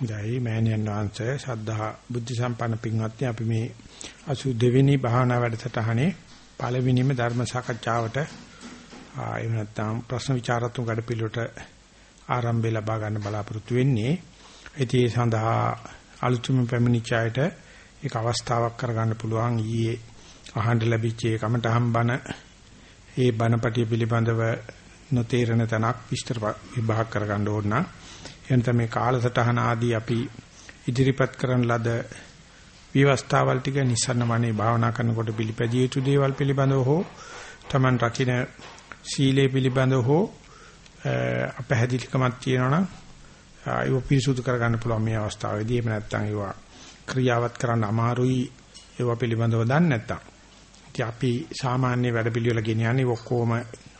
දැයි මෑණියන් වහන්සේ ශ්‍රද්ධා බුද්ධ සම්පන්න පින්වත්නි අපි මේ 82 වෙනි භාවනා වැඩසටහනේ පළවෙනිම ධර්ම සාකච්ඡාවට එහෙම නැත්නම් ප්‍රශ්න විචාරතුන් වැඩපිළිවෙලට ආරම්භය ලබා ගන්න බලාපොරොත්තු වෙන්නේ. ඉතින් ඒ සඳහා අලුතුම පැමිණිච්ච අයට ඒක අවස්ථාවක් කරගන්න පුළුවන් ඊයේ අහන්න ලැබිච්ච ඒ කමටහම් බණ ඒ බණපටිය පිළිබඳව නොතේරෙන තැනක් විස්තර විභාග කරගන්න ඕන නම් එනත මේ කාලසටහන ආදී අපි ඉදිරිපත් කරන ලද විවස්ථාවල් ටික නිසන්නමනේ භාවනා කරනකොට පිළිපැදිය යුතු දේවල් පිළිබඳව හෝ Taman රකින්න සීලේ පිළිබඳව හෝ අපහැදිලිකමක් තියෙනවා නම් ඒව පිරිසුදු කරගන්න පුළුවන් මේ අවස්ථාවේදී. එහෙම නැත්නම් ඒවා ක්‍රියාවත් කරන්න අමාරුයි ඒව පිළිබඳව දන්නේ නැත්නම් ඉතින් අපි සාමාන්‍ය වැඩ පිළිවෙල ගෙනියන්නේ ඔක්කොම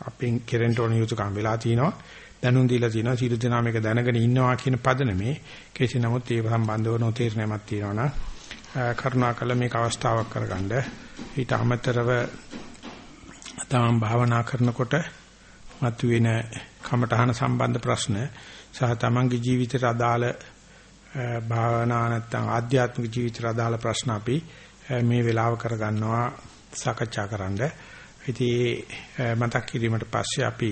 අපෙන් කෙරෙන්න ඕන යුතුකම් වෙලා තිනවා දැනුම් දීලා තියෙනවා සියලු දෙනා මේක දැනගෙන ඉන්නවා කියන පදනමේ කෙසේ නමුත් ඒ සම්බන්ධව නොතේරෙනමක් තියෙනවා නම් කරුණාකර මේක අවස්ථාවක් කරගන්න ඊට අමතරව තමන් භාවනා කරනකොට මතුවෙන කමඨහන සම්බන්ධ ප්‍රශ්න සහ තමන්ගේ ජීවිතයට අදාළ භාවනා නැත්නම් ආධ්‍යාත්මික ජීවිතයට අදාළ ප්‍රශ්න අපි මේ වෙලාව කරගන්නවා සාකච්ඡා කරන්න. ඉතින් මතක් කිරීමට පස්සේ අපි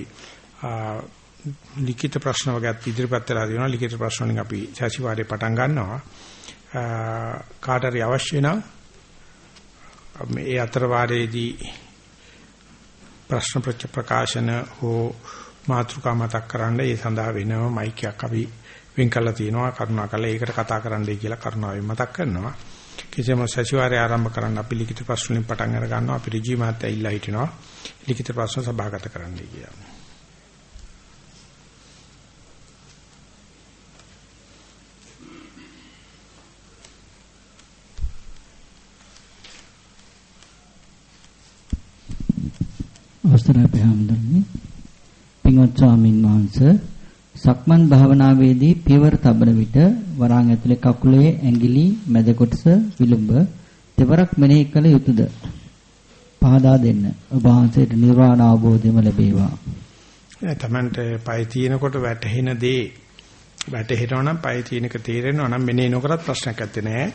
ලිඛිත ප්‍රශ්න වගේත් ඉදිරිපත් වෙලා තියෙනවා. ලිඛිත ප්‍රශ්න වලින් අපි සතිವಾರේ පටන් ගන්නවා. කාට හරි අවශ්‍ය නම් මේ අතර වාරයේදී ප්‍රශ්න ප්‍රකාශන හෝ මාතෘකා මතක් කරන්න ඒ සඳහා වෙනම මයික් එකක් අපි වෙන් කරලා තියෙනවා. කරුණාකරලා ඒකට කතා කරන්නයි කියලා කරුණාවෙන් මතක් කරනවා. කිසියම් සතිವಾರය ආරම්භ කරන්න අපි ලිඛිත ප්‍රශ්න වලින් පටන් අර ගන්නවා අපි ඍජු මහත්තයා ඉල්ලා හිටිනවා. ලිඛිත ප්‍රශ්න සභාගත කරන්නයි කියලා. අවසරයි පහම්දන්නේ පින්වත් ස්වාමින් වහන්සේ සක්මන් භාවනාවේදී පියවර තබන විට වරාන් ඇතුලේ කකුලේ ඇඟිලි මැද කොටස විලුඹ දෙවරක් මෙනෙහි කළ යුතුයද පහදා දෙන්න. ඔබ වහන්සේට නිර්වාණ අවබෝධයම ලැබේවා. තමන්ට පය තියෙනකොට වැටහෙන දේ. වැටහෙනවා නම් පය තියෙනක තේරෙනවා නම් මෙනෙහි නොකරත් ප්‍රශ්නයක් නැත්තේ නෑ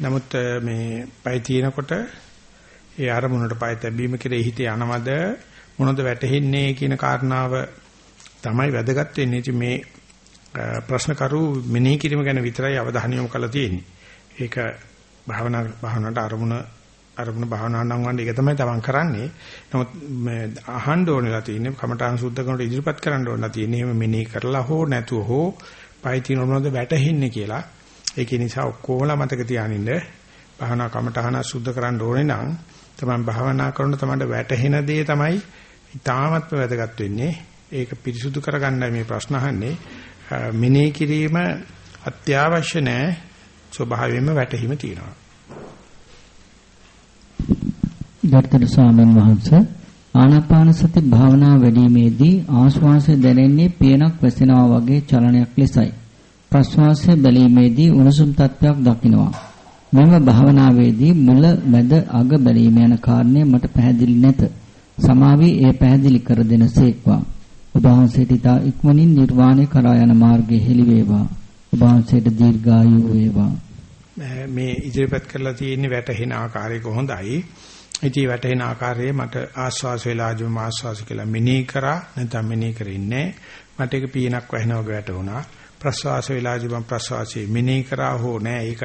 නමුත් මේ පය තියෙනකොට ඒ අරමුණට පය තැබීම කෙරෙහි හිත යනවද? මොනවද වැටහෙන්නේ කියන කාරණාව තමයි වැදගත් වෙන්නේ. ඉතින් මේ ප්‍රශ්න කරු මෙනෙහි කිරීම ගැන විතරයි අවධානය යොමු කරලා තියෙන්නේ. ඒක භාවනා භාවනාවට අරමුණ අරමුණ භාවනා නම් වන්නේ ඒක තමයි තමන් කරන්නේ. නමුත් මේ අහන්න ඕනෙලා තියෙන්නේ කමඨාන් සුද්ධ කරනකොට ඉදිරිපත් කරන්න ඕනලා තියෙන්නේ. එහෙම මෙනෙහි කරලා හෝ නැතුව හෝ පය තින මොනවද වැටහෙන්නේ කියලා. ඒක නිසා ඔක්කොමලා මතක තියානින්න භාවනා කමඨාන සුද්ධ කරන්න ඕනේ නම් තමන් භාවනා කරනකොට තමන්ට වැටහෙන දේ තමයි ඉතාමත්ම වැදගත් වෙන්නේ. ඒක පිරිසුදු කරගන්නයි මේ ප්‍රශ්න අහන්නේ. මිනේ කිරීම අත්‍යවශ්‍ය නැහැ. ස්වභාවයෙන්ම වැටහිම තියෙනවා. ගර්ථන ස්වාමීන් වහන්සේ ආනාපාන සති භාවනා වැඩිීමේදී ආශ්වාසය දැනෙන්නේ පියනක් වැසෙනවා වගේ චලනයක් ලෙසයි. ප්‍රශ්වාසය බැලීමේදී උණුසුම් තත්ත්වයක් දකින්නවා. මෙම භාවනාවේදී මුල මැද අග බැලීම යන කාරණය මට පැහැදිලි නැත. සමාවී ඒ පැහැදිලි කර දෙනසේක්වා. ඔබ වහන්සේට ඉතා ඉක්මනින් නිර්වාණය කරා යන මාර්ගය හෙළි වේවා. ඔබ වහන්සේට දීර්ඝායු වේවා. මේ ඉදිරිපත් කරලා තියෙන වැටහෙන ආකාරය කොහොඳයි. ඉතින් වැටහෙන ආකාරයේ මට ආස්වාස වේලාජුම ආස්වාස කියලා මෙනෙහි කරා නැත්නම් මෙනෙහි කරන්නේ මට ඒක පීනක් වැහෙනවා වගේ වැටුණා. ප්‍රස්වාස වේලාජුම ප්‍රස්වාසයේ මෙනෙහි කරා හෝ නෑ ඒක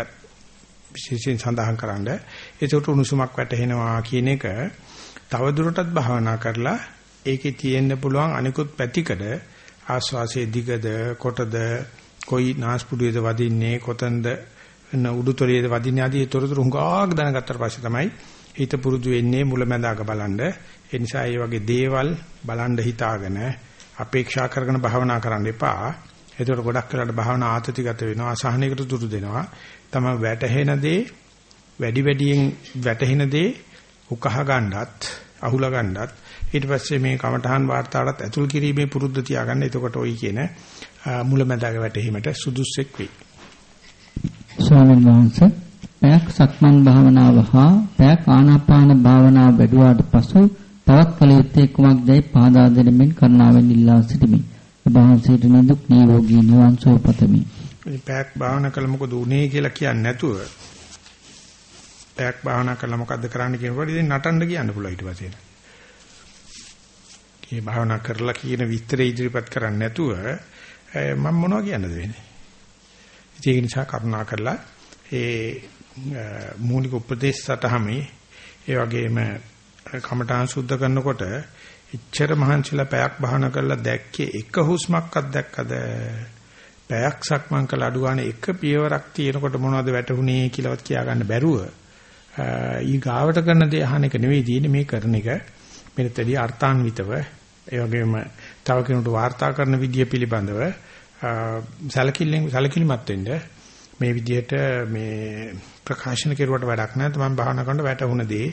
විශේෂයෙන් සඳහන් කරන්න. ඒකට උණුසුමක් වැටහෙනවා කියන එක තව දුරටත් භාවනා කරලා ඒකේ තියෙන්න පුළුවන් අනිකුත් පැතිකඩ ආස්වාසයේ දිගද කොටද කොයි නාස්පුඩුවේද වදින්නේ කොතනද උඩුතොලේද වදින්නේ ආදී තොරතුරු හුඟක් දැනගත්තට පස්සේ තමයි හිත පුරුදු වෙන්නේ මුලැමැදාක බලන්න. ඒ නිසා මේ වගේ දේවල් බලන් හිතාගෙන අපේක්ෂා කරගෙන භාවනා කරන්න එපා. එතකොට ගොඩක් වෙලාට භාවනා ආතතිගත වෙනවා අසහනයකට දුරු දෙනවා. තමයි වැටහෙන දේ වැඩි වැඩියෙන් වැටහෙන දේ උකහා ගන්නත් අහුලා ගන්නත් ඊට පස්සේ මේ කමඨහන් වාර්තාවටත් ඇතුල් කිරීමේ පුරුද්ද තියාගන්න. එතකොට ওই කියන මුලැමැදාක වැටීමට සුදුස්සෙක් වෙයි. ස්වාමීන් වහන්සේ පැයක් සක්මන් භාවනාව හා පැයක් ආනාපාන භාවනාව වැඩුවාට පසු තවත් කල යුත්තේ කුමක්දයි පාදා දෙමින් කරුණාවෙන් ඉල්ලා සිටිමි. වහන්සේට නිදුක් නිරෝගී නිවන් සුව පතමි. මේ පැයක් භාවනා කළ මොකද උනේ කියලා කියන්නේ නැතුව පැයක් භාවනා කළා මොකද්ද කරන්න කියනකොට ඉතින් නටන්න කියන්න පුළුවන් ඊට පස්සේ. මේ භාවනා කරලා කියන විස්තරය ඉදිරිපත් කරන්නේ නැතුව මම මොනවද කියන්නද වෙන්නේ. ඒක නිසා කරුණා කරලා ඒ මූලික උපදේශ සටහමේ ඒ වගේම කමඨාන් සුද්ධ කරනකොට ඉච්ඡර මහන්සිලා පැයක් භාවනා කරලා දැක්කේ එක හුස්මක්වත් දැක්කද පැයක් සක්මන් කළ අඩු ගන්න එක පියවරක් තියෙනකොට මොනවද වැටුනේ කියලාවත් කියා ගන්න බැරුව ඊ ගාවට කරන දේ අහන එක නෙවෙයි තියෙන්නේ මේ කරන එක මෙතනදී අර්ථාන්විතව ඒ වගේම තව කෙනෙකුට වාර්තා කරන විදිය පිළිබඳව සැලකිල්ලෙන් සැලකිලිමත් වෙන්න මේ විදිහට මේ ප්‍රකාශන කෙරුවට වැඩක් නැහැ. මම භාවනා කරනකොට වැටුණ දේ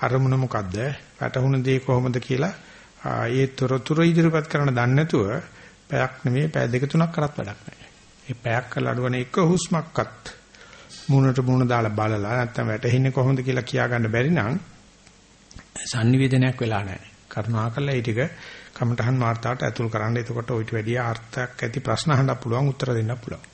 අරමුණ මොකද්ද? වැටුණ දේ කොහොමද කියලා ඒ තොරතුරු ඉදිරිපත් කරන දන්නේ නැතුව පැයක් නෙමෙයි පැය දෙක තුනක් කරත් වැඩක් නැහැ. ඒ පැයක් කරලා අඩුවන එක හුස්මක්වත් මූණට මූණ දාලා බලලා නැත්තම් වැටෙන්නේ කොහොමද කියලා කියා ගන්න බැරි නම් sannivedanayak වෙලා නැහැ. කරුණාකරලා ඒ ටික කමඨහන් වාර්තාවට ඇතුල් කරන්න. එතකොට ඔයිට වැඩිය අර්ථයක් ඇති ප්‍රශ්න අහන්න පුළුවන් උත්තර දෙන්න පුළුවන්.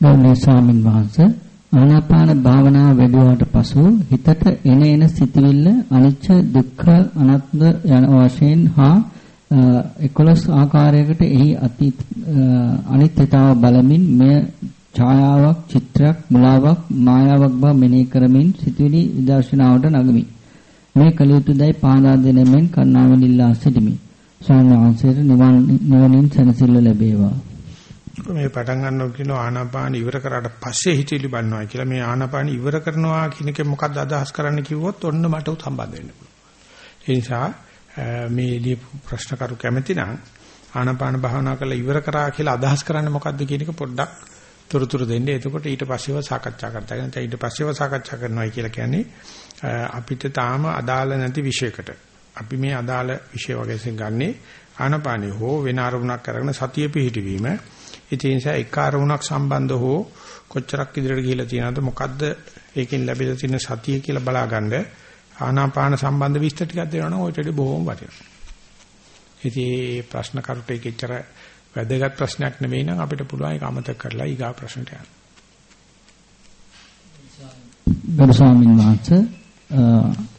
ගෞරවනීය ස්වාමින් වහන්සේ ආනාපාන භාවනාව වැඩුවාට පසු හිතට එන එන සිතිවිල්ල අනිච්ච දුක්ඛ අනාත්ම යන වශයෙන් හා 11 ආකාරයකට එහි අති අනිත්‍යතාව බලමින් මෙය ඡායාවක් චිත්‍රයක් මුලාවක් මායාවක් බව මෙනෙහි කරමින් සිතුවිලි විදර්ශනාවට නගමි. මේ කළ යුතුදයි පාදා දෙනෙමින් කරුණාවෙන් ඉල්ලා සිටිමි. ස්වාමීන් වහන්සේට නිවනින් සැනසෙල්ල ලැබේවා. මේ පටන් ගන්නවා කියන ආනාපාන ඉවර කරාට පස්සේ හිතවිලි බලනවා කියලා මේ ආනාපාන ඉවර කරනවා කියන එක මොකක්ද අදහස් කරන්න කිව්වොත් ඔන්න මට සම්බන්ධ වෙන්න පුළුවන්. ඒ නිසා මේ ප්‍රශ්න කරු කැමති නම් ආනාපාන භාවනා කරලා ඉවර කරා කියලා අදහස් කරන්නේ මොකක්ද කියන එක පොඩ්ඩක් තොරතුරු දෙන්න. එතකොට ඊට පස්සේව සාකච්ඡා කරતા ගන්න. ඊට පස්සේව සාකච්ඡා කරනවා කියලා කියන්නේ අපිට තාම අදාළ නැති විෂයකට. අපි මේ අදාළ විෂය වගේකින් ගන්නේ ආනාපානිය හෝ වෙන අරමුණක් අරගෙන සතිය පිහිටවීම ඒ නිසා එක අරමුණක් සම්බන්ධ හෝ කොච්චරක් ඉදිරියට ගිහිලා තියෙනවද මොකද්ද ඒකෙන් ලැබිලා තියෙන සතිය කියලා බලාගන්න ආනාපාන සම්බන්ධ විස්තර ටිකක් දෙනවනම් ඔය ටෙඩි බොහොම වටිනවා. ඉතින් මේ ප්‍රශ්න කරුට ඒකෙච්චර වැදගත් ප්‍රශ්නයක් නෙමෙයි නම් අපිට පුළුවන් ඒක අමතක කරලා ඊගා ප්‍රශ්නට යන්න. ගරු ස්වාමීන් වහන්සේ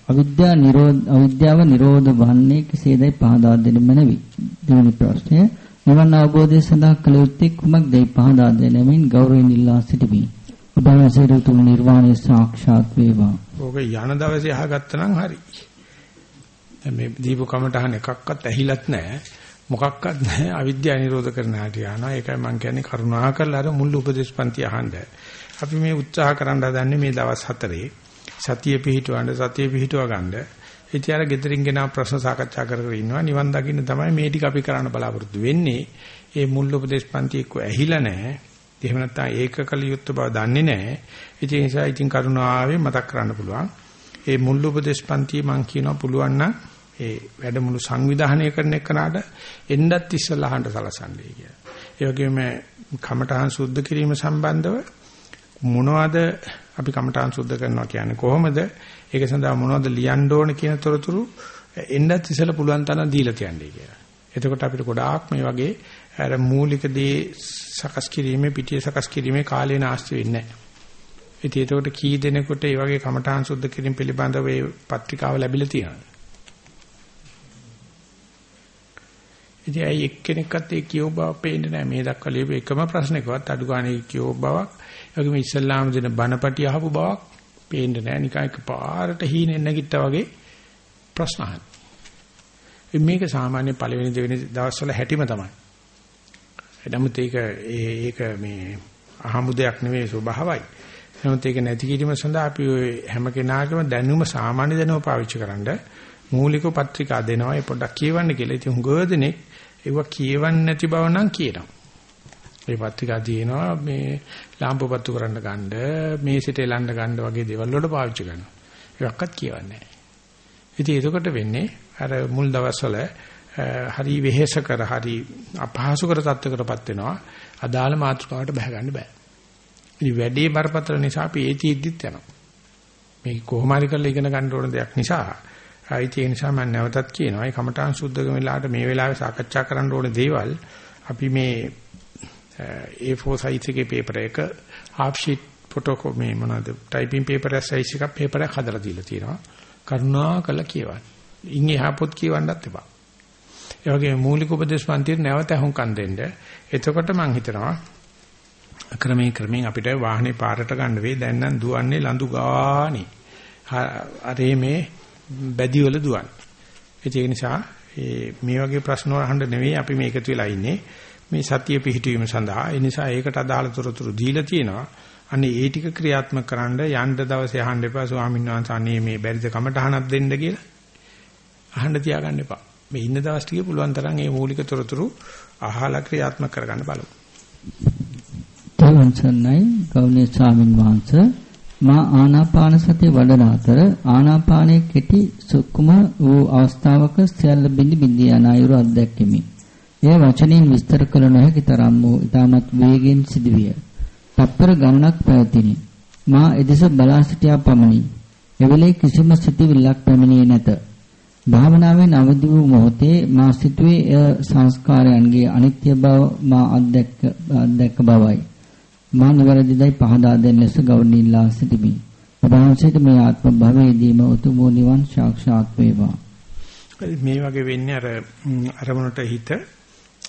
අවිද්‍යාව නිරෝධ අවිද්‍යාව නිරෝධ වන්නේ කෙසේදයි පහදා දෙන්න මැනවි. දෙවෙනි ප්‍රශ්නය නිවන් අවබෝධය සඳහා කළ යුත්තේ කුමක්දයි පහදා දෙනමින් ගෞරවයෙන් ඉල්ලා සිටිමි. ඔබ වහන්සේට උතුම් නිර්වාණය සාක්ෂාත් වේවා. ඕක යන දවසේ අහගත්තා නම් හරි. දැන් මේ දීපු කමටහන් එකක්වත් ඇහිලත් නැහැ. මොකක්වත් නැහැ. අවිද්‍යාව නිරෝධ කරන හැටි අහනවා. ඒකයි මම කියන්නේ කරුණා කරලා අර මුල් උපදේශපන්ති අහන්න. අපි මේ උත්සාහ කරන්න හදන්නේ මේ දවස් හතරේ සතිය පිහිටවන්න සතිය පිහිටව ගන්න ඉතින් අර gedirin ගෙනා ප්‍රශ්න සාකච්ඡා කර කර ඉන්නවා නිවන් දකින්න තමයි මේ ටික අපි කරන්න බලාපොරොත්තු වෙන්නේ. ඒ මුල් උපදේශ පන්ති එක්ක ඇහිලා නැහැ. එහෙම නැත්නම් ඒකකල යුත්ත බව දන්නේ නැහැ. ඉතින් ඒ නිසා ඉතින් කරුණාවෙන් මතක් කරන්න පුළුවන්. ඒ මුල් උපදේශ පන්ති මම කියනවා පුළුවන් නම් ඒ වැඩමුළු සංවිධානය කරන එකනට එන්නත් ඉස්සලා අහන්න සලසන්නේ කියලා. ඒ වගේම කමඨහන් සුද්ධ කිරීම සම්බන්ධව මොනවද අපි කමඨාන් සුද්ධ කරනවා කියන්නේ කොහොමද ඒක සඳහා මොනවද ලියන්න ඕන කියන තොරතුරු එන්නත් ඉස්සලා පුළුවන් තරම් දීලා තියන්නේ කියලා. එතකොට අපිට ගොඩාක් මේ වගේ අර මූලික දේ සකස් කිරීමේ පිටිය සකස් කිරීමේ කාලේ නාස්ති වෙන්නේ නැහැ. ඉතින් එතකොට කී දෙනෙකුට මේ වගේ කමඨාන් සුද්ධ කිරීම පිළිබඳව මේ පත්‍රිකාව ලැබිලා තියෙනවා. ඉතින් අය එක්කෙනෙක්වත් ඒ කියව බව පේන්නේ නැහැ. මේ දක්වා ලියපු එකම ප්‍රශ්නයකවත් අඩු ගානේ කියව බවක් ඒගොම ඉස්ලාම් දෙන බණපටි අහපු බවක් පේන්නේ නැහැ. නිකන් එකපාරට හීනෙන් නැගිට්ටා වගේ ප්‍රශ්න අහන. මේක සාමාන්‍ය පළවෙනි දෙවෙනි දවස්වල හැටිම තමයි. නමුත් ඒක ඒක මේ අහමුදයක් නෙවෙයි ස්වභාවයි. නමුත් ඒක නැති කිරීම සඳහා අපි හැම කෙනාගේම දැනුම සාමාන්‍ය දැනුම පාවිච්චි කරන්න මූලික පත්‍රිකා දෙනවා. ඒ පොඩ්ඩක් කියවන්න කියලා. ඉතින් හුඟ දෙනෙක් ඒව කියවන්නේ නැති බව නම් කියනවා. ඒ පත්‍රිකා තියෙනවා මේ ලාම්පුපත්තු කරන්න ගන්න, මේසෙට එලන්න ගන්න වගේ දේවල් වලට පාවිච්චි කරනවා. ඒකක්වත් කියවන්නේ නැහැ. ඉතින් එතකොට වෙන්නේ අර මුල් දවස්වල හරි වෙහෙස කර හරි අපහසු කර තත්ත්වකටපත් වෙනවා. අදාළ මාතෘකාවට බහ ගන්න බෑ. ඉතින් වැඩේ බරපතල නිසා අපි ඒ තීද්දිත් යනවා. මේක කොහොම හරි කරලා ඉගෙන ගන්න ඕන දෙයක් නිසා ආයිති ඒ නිසා මම නැවතත් කියනවා මේ කමඨාන් සුද්ධ වෙලාවට මේ වෙලාවේ සාකච්ඡා කරන්න ඕන දේවල් අපි මේ A4 size එකේ paper එක half sheet ෆොටෝ මේ මොනවද ටයිපින් පේපර් එක සයිස් එකක් පේපර් එකක් හදලා දීලා තියෙනවා. කරුණා කළා කියවන්න. ඉන් එහා පොත් කියවන්නත් එපා. ඒ වගේ මූලික උපදේශ පන්තියේ නැවත අහුම්කම් දෙන්න. එතකොට මම හිතනවා ක්‍රමයෙන් ක්‍රමයෙන් අපිට වාහනේ පාරට ගන්න වෙයි. දැන් නම් දුවන්නේ ලඳු ගානේ. අරේ මේ බැදි වල දුවන්නේ. ඒක නිසා මේ වගේ ප්‍රශ්න අහන්න නෙවෙයි අපි මේ එකතු වෙලා ඉන්නේ. මේ සතිය පිහිටවීම සඳහා. ඒ නිසා ඒකට අදාළ තොරතුරු දීලා තියෙනවා. අනේ ඒ ටික ක්‍රියාත්මක කරන්න යන්න දවසේ අහන්න එපා ස්වාමීන් වහන්සේ අනේ මේ බැරිද කමටහනක් දෙන්න කියලා. අහන්න තියාගන්න එපා. මේ ඉන්න දවස් ටිකේ පුළුවන් තරම් මේ මූලික තොරතුරු අහලා ක්‍රියාත්මක කරගන්න බලමු. තවන්සන්නයි ගෞණීය ස්වාමින් වහන්සේ මා ආනාපාන සතිය වඩන අතර ආනාපානයේ කෙටි සුක්කුම වූ අවස්ථාවක සියල්ල බිඳි බිඳි යන අයුරු අත්දැක්කෙමි. එය වචනින් විස්තර කළ නොහැකි තරම් වූ ඊටමත් වේගෙන් සිදුවිය. තත්පර ගණනක් පැවතිනි. මා එදෙස බලා සිටියා පමණි. එවෙලේ කිසිම සිතිවිල්ලක් පැමිණියේ නැත. භාවනාවෙන් අවදි වූ මොහොතේ මා සිටුවේ එය සංස්කාරයන්ගේ අනිත්‍ය බව මා අත්දැක්ක අත්දැක්ක බවයි. මා නිවැරදිදයි පහදා දෙන්න ලෙස ගෞරවණීයලා සිටිමි. ඔබ වහන්සේට මේ ආත්ම භවයේදීම උතුම් නිවන් සාක්ෂාත් වේවා. මේ වගේ වෙන්නේ අර අරමුණට හිත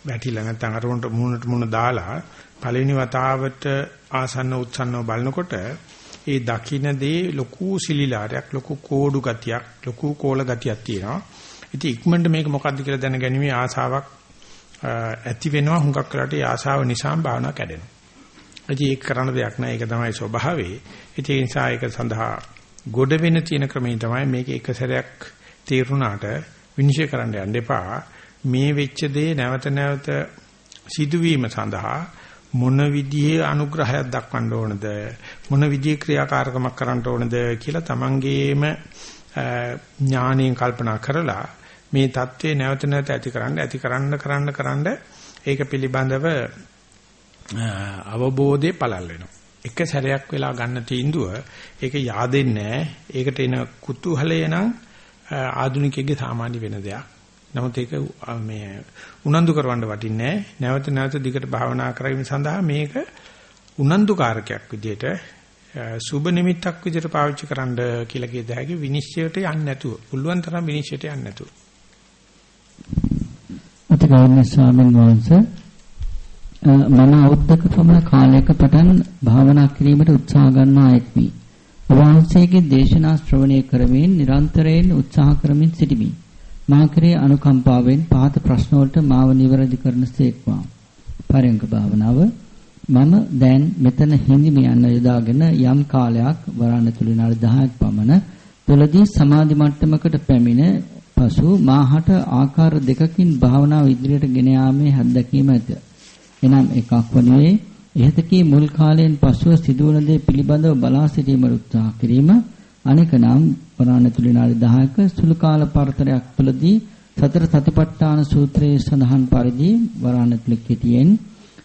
වැටිලා නැත්නම් අරමුණට මුහුණට මුහුණ දාලා පළවෙනි වතාවට ආසන්න උත්සන්නව බලනකොට ඒ දකින්න දේ ලොකු සිලිලාරයක් ලොකු කෝඩු ගතියක් ලොකු කෝල ගතියක් තියෙනවා. ඉතින් ඉක්මනට මේක මොකද්ද කියලා දැනගැනීමේ ආසාවක් ඇති වෙනවා හුඟක් කරලා ඒ ආසාව නිසා භාවනාව කැඩෙනවා. ඉතින් ඒක කරන්න දෙයක් නෑ ඒක තමයි ස්වභාවය. ඉතින් ඒ නිසා ඒක සඳහා ගොඩ වෙන තියෙන ක්‍රමය තමයි මේක එක සැරයක් තීරුණාට විනිශ්චය කරන්න යන්න එපා. මේ වෙච්ච දේ නැවත නැවත සිදුවීම සඳහා මොන විදිහේ අනුග්‍රහයක් දක්වන්න ඕනද මොන විදිහේ ක්‍රියාකාරකමක් කරන්න ඕනද කියලා තමන්ගේම ඥාණයෙන් කල්පනා කරලා මේ தત્ත්වේ නැවත නැවත ඇති කරන්න ඇති කරන්න කරන්න කරන්න ඒක පිළිබඳව අවබෝධය පළල් වෙනවා. එක සැරයක් වෙලා ගන්න තීන්දුව ඒක yaadෙන්නේ ඒකට එන කුතුහලය නම් ආධුනිකයෙක්ගේ සාමාන්‍ය වෙන දෙයක්. නමුත් ඒක මේ උනන්දු කරවන්න වටින්නේ නැවත නැවත දිගට භාවනා කරගෙන සඳහා මේක උනන්දුකාරකයක් විදිහට සුබ නිමිත්තක් විදිහට පාවිච්චි කරන්න කියලා කියද හැකි විනිශ්චයට යන්නේ නැතුව. පුළුවන් තරම් විනිශ්චයට යන්නේ නැතුව. අතිගෞරවනීය ස්වාමීන් වහන්සේ මම අවුරුද්දක පමණ කාලයක පටන් භාවනා කිරීමට උත්සාහ ගන්නා එක්මි. වහන්සේගේ දේශනා ශ්‍රවණය කරමින් නිරන්තරයෙන් උත්සාහ කරමින් සිටිමි. මා කෙරේ අනුකම්පාවෙන් පහත ප්‍රශ්න වලට මාව නිවැරදි කරන සේක්වා. පරයන්ක භාවනාව මම දැන් මෙතන හිඳිම යන යොදාගෙන යම් කාලයක් වරණ තුල නාල 10ක් පමණ තුලදී සමාධි මට්ටමකට පැමිණ පසු මාහට ආකාර දෙකකින් භාවනාව ඉදිරියට ගෙන යාමේ හත්දැකීම ඇත. එනම් එකක් වනුයේ ඉහතකී මුල් කාලයෙන් පසුව සිදුවන දේ පිළිබඳව බලා සිටීමට උත්සාහ කිරීම අනික නම් පුරාණ තුලිනාලි 10ක සුළු කාල පරතරයක් තුළදී සතර සතිපට්ඨාන සූත්‍රයේ සඳහන් පරිදි වරාණ තුල කෙටියෙන්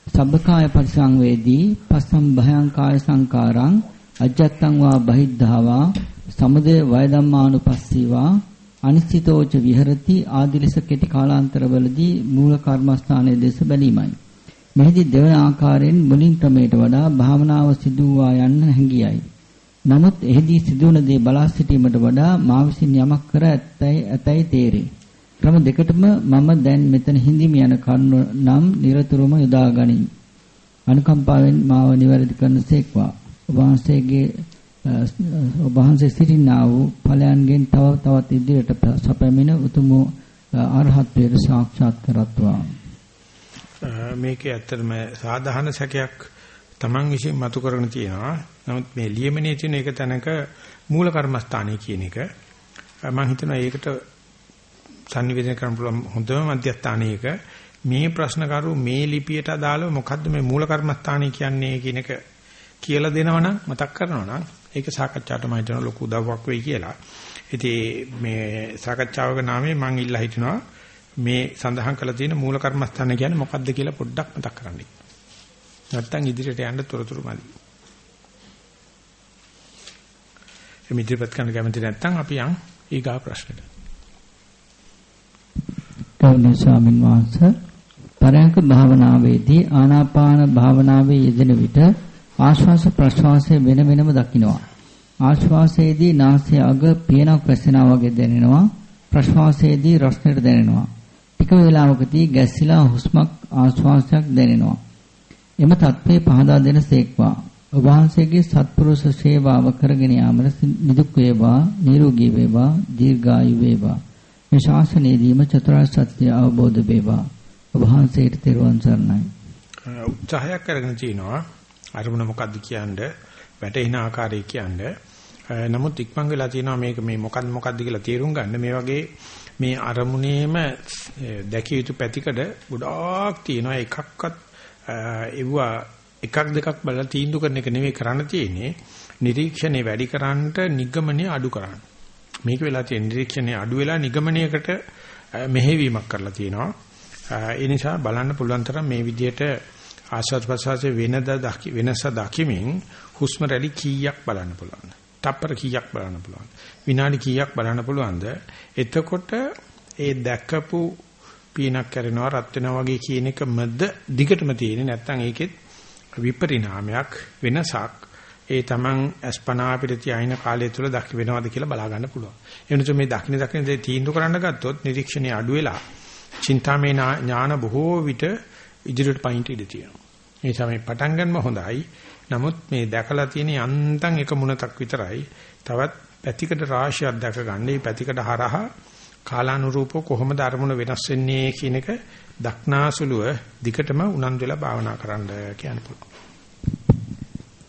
සබ්බකාය පරිසංවේදී පස්සම් භයං කාය සංකාරං අජත්තං වා බහිද්ධාවා සමුදය වය ධම්මානුපස්සීවා අනිශ්චිතෝච විහෙරති ආදි ලෙස කෙටි කාලාන්තරවලදී මූල කර්මස්ථානයේ දෙස බැලීමයි. මෙහිදී දෙවන ආකාරයෙන් මුලින් ක්‍රමයට වඩා භාවනාව සිදුවා යන්න හැකියයි. නමුත් එෙහිදී සිදුවන දේ බලා සිටීමට වඩා මා විසින් යමක් කර ඇතැයි ඇතැයි තේරේ. ක්‍රම දෙකටම මම දැන් මෙතන හිඳිම යන කරුණ නම් নিরතුරුම යොදා ගනිමි. අනුකම්පාවෙන් මාව නිවැරදි කරනසේක්වා. ඔබ වහන්සේගේ ඔබ වහන්සේ සිටිනා වූ ඵලයන්ගෙන් තව තවත් ඉදිරියට සැපැමින උතුම් අරහත්ත්වයට සාක්ෂාත් කරත්වා. මේකේ ඇත්තටම සාධාරණ සැකයක් Taman විසින් මතු කරගෙන තියෙනවා. නමුත් මේ ලියමනේ තියෙන එක තැනක මූල කර්මස්ථානයේ කියන එක මම හිතනවා ඒකට sannivedana කරන්න පුළුවන් හොඳම මධ්‍යස්ථානයක මේ ප්‍රශ්න කරු මේ ලිපියට අදාළව මොකද්ද මේ මූල කර්මස්ථානය කියන්නේ කියන එක කියලා දෙනවනම් මතක් කරනවනම් ඒක සාකච්ඡාවට මම හිතනවා ලොකු උදව්වක් වෙයි කියලා. ඉතින් මේ සාකච්ඡාවක නාමයෙන් මම ඉල්ලා හිටිනවා මේ සඳහන් කරලා තියෙන මූල කර්මස්ථාන කියන්නේ මොකද්ද කියලා පොඩ්ඩක් මතක් කරගන්න. නැත්තම් ඉදිරියට යන්න තොරතුරු මදි. එමෙ ඉදිරිපත් කරන්න කැමති නැත්තම් අපි යන් ඊගා ප්‍රශ්නෙට. ගෞරවනීය ස්වාමීන් වහන්සේ පරයන්ක භාවනාවේදී ආනාපාන භාවනාවේ යෙදෙන විට ආශ්වාස ප්‍රශ්වාසය වෙන වෙනම දකින්නවා. ආශ්වාසයේදී නාසය අග පියනක් වැසෙනා වගේ දැනෙනවා. ප්‍රශ්වාසයේදී රස්නට දැනෙනවා. ටික වේලාවකදී ගැස්සිලා හුස්මක් ආශ්වාසයක් දැනෙනවා. එම தત્ත්වය පහදා දෙන සේක්වා. ඔබ වහන්සේගේ සත්පුරුෂ සේවාව කරගෙන යාමට නිදුක් වේවා, නිරෝගී වේවා, දීර්ඝායු වේවා. මේ ශාසනයේදීම චතුරාර්ය සත්‍ය අවබෝධ වේවා. ඔබ වහන්සේට තෙරුවන් සරණයි. උත්සාහයක් කරගෙන තිනවා. අරමුණ මොකද්ද කියන්නේ? වැටෙන ආකාරය කියන්නේ. නමුත් ඉක්මන් වෙලා තියෙනවා මේක මේ මොකද්ද මොකද්ද කියලා තේරුම් ගන්න මේ වගේ මේ අරමුණේම දැකිය යුතු පැතිකඩ ගොඩාක් තියෙනවා එකක්වත් එවුවා එකක් දෙකක් බලලා තීන්දුව කරන එක නෙවෙයි කරන්න තියෙන්නේ නිරීක්ෂණේ වැඩි කරන්නට නිගමනය අඩු කරන්න. මේක වෙලා තියෙන නිරීක්ෂණේ අඩු වෙලා නිගමනයකට මෙහෙවීමක් කරලා තියෙනවා. ඒ නිසා බලන්න පුළුවන් තරම් මේ විදිහට ආස්වාද ප්‍රසවාසයේ වෙනද වෙනස දකිමින් හුස්ම රැලි කීයක් බලන්න පුළුවන්ද? තප්පර කීයක් බලන්න පුළුවන්ද? විනාඩි කීයක් බලන්න පුළුවන්ද? එතකොට ඒ දැකපු පීනක් කරනවා රත් වෙනවා වගේ කියන එක මැද දිගටම තියෙන්නේ නැත්නම් ඒකෙත් විපරිණාමයක් වෙනසක් ඒ තමන් අස්පනා අපිට තියාින කාලය තුල දක් වෙනවද කියලා බලා ගන්න පුළුවන්. ඒ නිසා මේ දක්න දක්න දේ තීන්දුව කරන්න ගත්තොත් නිරීක්ෂණය අඩු වෙලා චින්තාමේ ඥාන බොහෝ විට ඉදිරියට පයින්ට ඉඳ තියෙනවා. ඒ නිසා මේ පටන් ගන්නම හොඳයි. නමුත් මේ දැකලා තියෙන යන්තම් එක මුණතක් විතරයි. තවත් පැතිකඩ රාශියක් දැක ගන්න. මේ පැතිකඩ හරහා කාලානුරූපව කොහොමද අරමුණ වෙනස් වෙන්නේ කියන එක දක්නාසුලුව දිකටම උනන්දු වෙලා භාවනා කරන්න කියන්න පුළුවන්.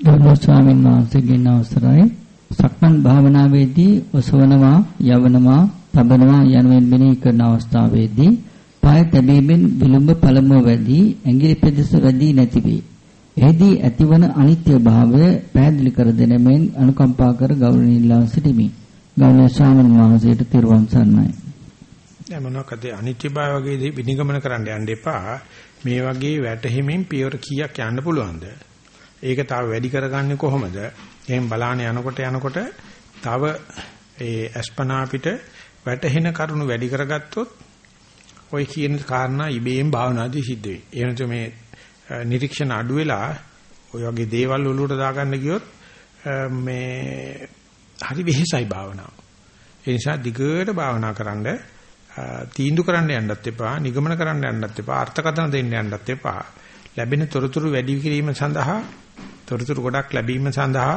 ගෞරව ස්වාමීන් වහන්සේගෙන් අවසරයි. සක්මන් භාවනාවේදී ඔසවනවා, යවනවා, තබනවා යනුවෙන් මෙනෙහි කරන අවස්ථාවේදී පාය තැබීමෙන් විලුඹ පළමුව වැඩි, ඇඟිලි පෙදෙස වැඩි නැති වේ. එෙහිදී ඇතිවන අනිත්‍ය භාවය පැහැදිලි කර දෙන මෙන් අනුකම්පා කර ගෞරවණීයලා සිටිමි. ගෞරව ස්වාමීන් වහන්සේට තිරුවන් සරණයි. දැන් මොනවාකද අනිත්‍ය භාව වගේ විනිගමන කරන්න යන්න එපා. මේ වගේ වැටහිමින් පියවර කීයක් යන්න පුළුවන්ද? ඒක තව වැඩි කරගන්නේ කොහොමද? එහෙන් බලාන යනකොට යනකොට තව ඒ අස්පනා පිට වැටහෙන කරුණු වැඩි කරගත්තොත් ඔය කියන කාරණා ඉබේම භාවනාදී සිද්ධ වෙයි. ඒ වෙනතු මේ නිරීක්ෂණ අඩු වෙලා ඔය වගේ දේවල් ඔලුවට දාගන්න ගියොත් මේ හරි වෙහෙසයි භාවනාව. ඒ නිසා දිගට භාවනා කරන්න තීන්දුව කරන්න යන්නත් එපා, නිගමන කරන්න යන්නත් එපා, අර්ථකථන දෙන්න යන්නත් එපා. ලැබෙන තොරතුරු වැඩි කිරීම සඳහා තොරතුරු ගොඩක් ලැබීම සඳහා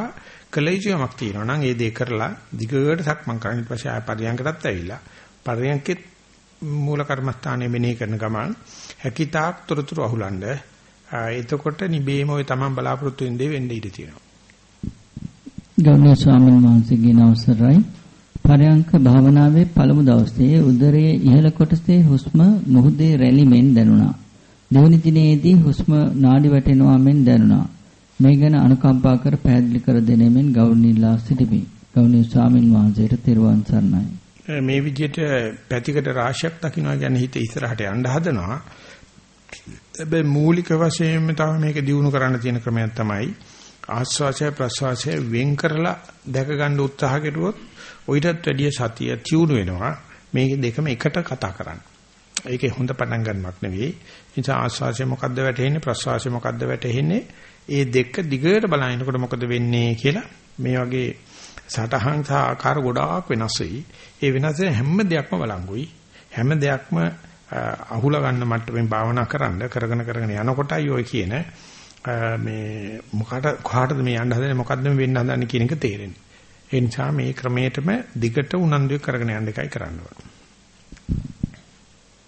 කළ යුතුමක් තියෙනවා නම් ඒ දේ කරලා දිගට සක්මන් කරන් ඊට පස්සේ ආය පරියන්කටත් ඇවිල්ලා පරියන්කෙත් මූල කර්මස්ථානයේ මෙනෙහි කරන ගමන් හැකිතාක් තොරතුරු අහුලන්න එතකොට නිබේම ඔය තමන් බලාපොරොත්තු වෙන දේ වෙන්න ඉඩ තියෙනවා ගෞරවනීය ස්වාමීන් වහන්සේගේ අවසරයි පරයන්ක භාවනාවේ පළමු දවසේ උදරයේ ඉහළ කොටසේ හුස්ම මුහුදේ රැලිමෙන් දැනුණා. දෙවනි දිනේදී හුස්ම නාඩි වැටෙනවා මෙන් දැනුණා. මේ ගැන අනුකම්පා කර පැහැදිලි කර දෙනෙමින් ගෞරවණීයලා සිටිමි. ගෞරවනීය ස්වාමින් වහන්සේට තෙරුවන් සරණයි. මේ විදිහට පැතිකඩ රාශියක් දකින්න කියන්නේ හිත ඉස්සරහට යන්න හදනවා. හැබැයි මූලික වශයෙන්ම තව මේක දිනු කරන්න තියෙන ක්‍රමයක් තමයි ආස්වාසය ප්‍රස්වාසය වෙන් කරලා දැක ගන්න උත්සාහ කෙරුවොත් ඔయితත් වැඩිය සතිය තියුණු වෙනවා මේක දෙකම එකට කතා කරන්න. ඒකේ හොඳ පටන් ගන්නවක් නෙවෙයි. නිසා ආස්වාසය මොකද්ද වැටෙන්නේ ප්‍රස්වාසය මොකද්ද වැටෙන්නේ ඒ දෙක දිගට බලනකොට මොකද වෙන්නේ කියලා මේ වගේ සටහන් සහ ආකාර ගොඩාක් වෙනස් වෙයි. ඒ වෙනස් හැම දෙයක්ම බලංගුයි. හැම දෙයක්ම අහුලා ගන්න මට්ටමින් භාවනා කරන්න කරගෙන කරගෙන යනකොටයි ඔය කියන මේ මොකට කොහාටද මේ යන්න හදන්නේ මොකද්ද මේ වෙන්න හදන්නේ කියන එක තේරෙන්නේ. ඒ නිසා මේ ක්‍රමයටම දිගට උනන්දු කරගෙන යන්න එකයි කරන්න ඕනේ.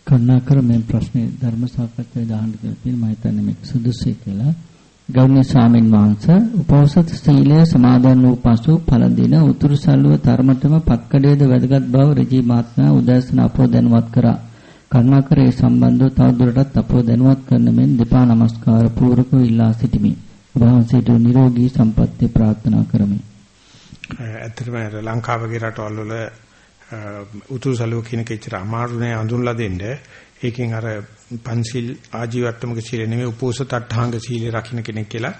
කරුණාකර මේ ප්‍රශ්නේ ධර්ම සාකච්ඡාවේ දාන්න කියලා තියෙන මම හිතන්නේ මේක සුදුසුයි කියලා. ගෞරවනීය ස්වාමින් වහන්සේ උපෝසත සීලය සමාදන් වූ පසු පළ දින උතුරු සල්ුව තරමටම පත්කඩේද වැදගත් බව රජී මහත්මයා උදෑසන අපෝ දැනුවත් කරා. කරුණාකර ඒ සම්බන්ධව තවදුරටත් අපෝ දැනුවත් කරන මෙන් දෙපා නමස්කාර පූර්වකව ඉල්ලා සිටිමි. වහන්සේට නිරෝගී සම්පන්නිය ප්‍රාර්ථනා කරමි. ඇත්තටම ලංකාව වගේ රටවල් වල උතුරු සළුව කියන කෙච්චර අමාරු නෑ අඳුන්ලා දෙන්න. ඒකෙන් අර පන්සිල් ආජීවත්වමක සීල නෙමෙයි උපෝසත අට්ඨාංග සීල රකින්න කෙනෙක් කියලා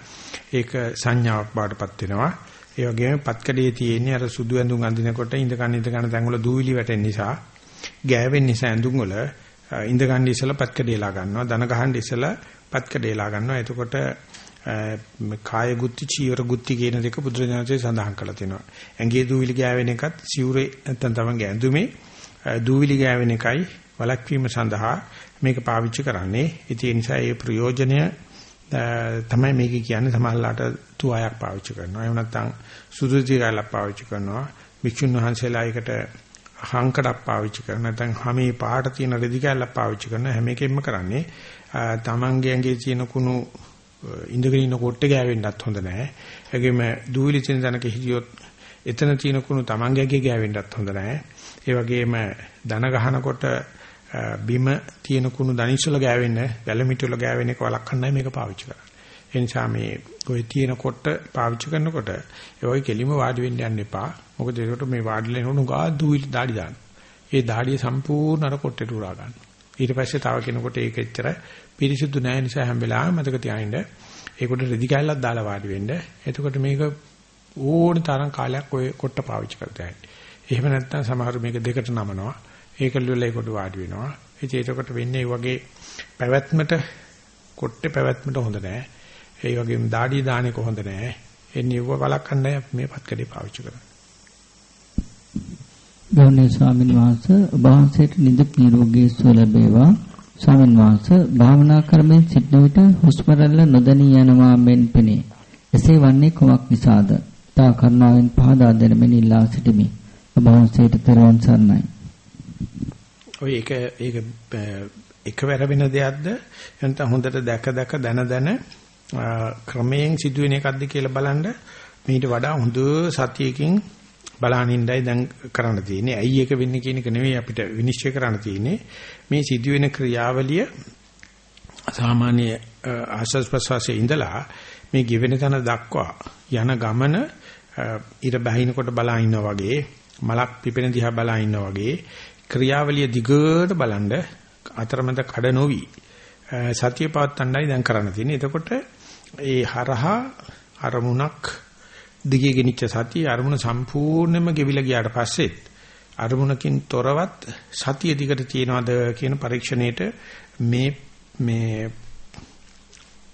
ඒක සංඥාවක් බාටපත් වෙනවා. ඒ වගේම පත්කඩේ තියෙන්නේ අර සුදු ඇඳුම් අඳිනකොට ඉඳ ගන්න ඉඳ ගන්න තැන් වල දූවිලි වැටෙන නිසා ගෑවෙන නිසා ඇඳුම් වල ඉඳ ගන්න ඉස්සලා පත්කඩේලා ගන්නවා. දන ගහන්න ඉස්සලා පත්කඩේලා ගන්නවා. එතකොට කාය ගුත්ති චීවර ගුත්ති කියන දෙක බුදුරජාණන්සේ සඳහන් කරලා තිනවා. ඇඟේ දූවිලි ගෑවෙන එකත් සිවුරේ නැත්තම් තමන්ගේ ඇඳුමේ දූවිලි ගෑවෙන එකයි වළක්වීම සඳහා මේක පාවිච්චි කරන්නේ. ඉතින් ඒ නිසා ඒ ප්‍රයෝජනය තමයි මේක කියන්නේ සමහරලාට තුවායක් පාවිච්චි කරනවා. එහෙම නැත්නම් සුදු තිරාලක් පාවිච්චි කරනවා. වික්ෂුන් වහන්සේලා ඒකට හංකඩක් පාවිච්චි කරනවා. නැත්නම් හැමේ පාට තියෙන රෙදි කැල්ලක් පාවිච්චි කරනවා. හැම එකෙම කරන්නේ තමන්ගේ ඇඟේ තියෙන කුණු ඉඳගෙන ඉන්න කොට්ටේ ගෑවෙන්නත් හොඳ නැහැ. ඒගොම දූවිලි තියෙන තැනක හිටියොත් එතන තියෙන කුණු තමන්ගේ ඇඟේ ගෑවෙන්නත් හොඳ නැහැ. ඒ වගේම දන ගහනකොට බිම තියෙන කුණු දනිස්සල ගෑවෙන්න, වැලමිටවල ගෑවෙන එක වළක්වන්නයි මේක පාවිච්චි කරන්නේ. ඒ නිසා මේ ඔය තියෙන කොට පාවිච්චි කරනකොට ඒ වගේ කෙලිම වාඩි වෙන්න යන්න එපා. මොකද ඒකට මේ වාඩිලා ඉන්නකොට උගා දූවිලි දාඩි දාන්න. ඒ දාඩිය සම්පූර්ණ අර කොට්ටේට උරා ගන්න. ඊට පස්සේ තව කෙනෙකුට ඒක එච්චර පිරිසුදු නැහැ නිසා හැම වෙලාවෙම මතක තියාගන්න ඒකට රෙදි කැල්ලක් දාලා වාඩි වෙන්න. එතකොට මේක ඕන තරම් කාලයක් ඔය කොට්ට පාවිච්චි කරතයි. එහෙම නැත්නම් සමහර මේක දෙකට නමනවා. ඒක ලියලා ඒකට වාඩි වෙනවා. ඉතින් ඒකට වෙන්නේ වගේ පැවැත්මට කොට්ටේ පැවැත්මට හොඳ නැහැ. ඒ වගේම දාඩිය දාන්නේ කොහොඳ නැහැ. එන්නේ ඒව වළක්වන්නයි අපි මේ පත්කඩේ පාවිච්චි කරන්නේ. ගෞරවනීය ස්වාමීන් වහන්සේ වහන්සේට නිදුක් නිරෝගී සුව ලැබේවා. ස්වාමීන් වහන්සේ භාවනා කරමින් සිටන විට හුස්ම රැල්ල නොදැනී යනවා මෙන් පෙනේ. එසේ වන්නේ කුමක් නිසාද? තා කරුණාවෙන් පහදා දෙන මෙන් ඉල්ලා සිටිමි. ඔබ වහන්සේට තෙරුවන් සරණයි. ඔය ඒක ඒක එකවර වෙන දෙයක්ද? නැත්නම් හොඳට දැක දැක දන දන ක්‍රමයෙන් සිදුවෙන එකක්ද කියලා බලන්න මීට වඩා හොඳ සතියකින් බලහනින්නයි දැන් කරන්න තියෙන්නේ. ඇයි ඒක වෙන්නේ කියන එක නෙවෙයි අපිට විනිශ්චය කරන්න තියෙන්නේ. මේ සිදුවෙන ක්‍රියාවලිය සාමාන්‍ය ආශස් ප්‍රසවාසයේ ඉඳලා මේ ගෙවෙන තන දක්වා යන ගමන ඉර බහිනකොට බලා ඉන්නා වගේ මලක් පිපෙන දිහා බලා ඉන්නා වගේ ක්‍රියාවලිය දිගට බලනද අතරමැද කඩ නොවි සතිය පවත්තන්නයි දැන් කරන්න තියෙන්නේ. එතකොට ඒ හරහා අරමුණක් දිගේ ගෙනිච්ච සතිය අරමුණ සම්පූර්ණයෙන්ම ගෙවිලා ගියාට පස්සෙත් අරමුණකින් තොරවත් සතිය දිගට තියනවාද කියන පරීක්ෂණයට මේ මේ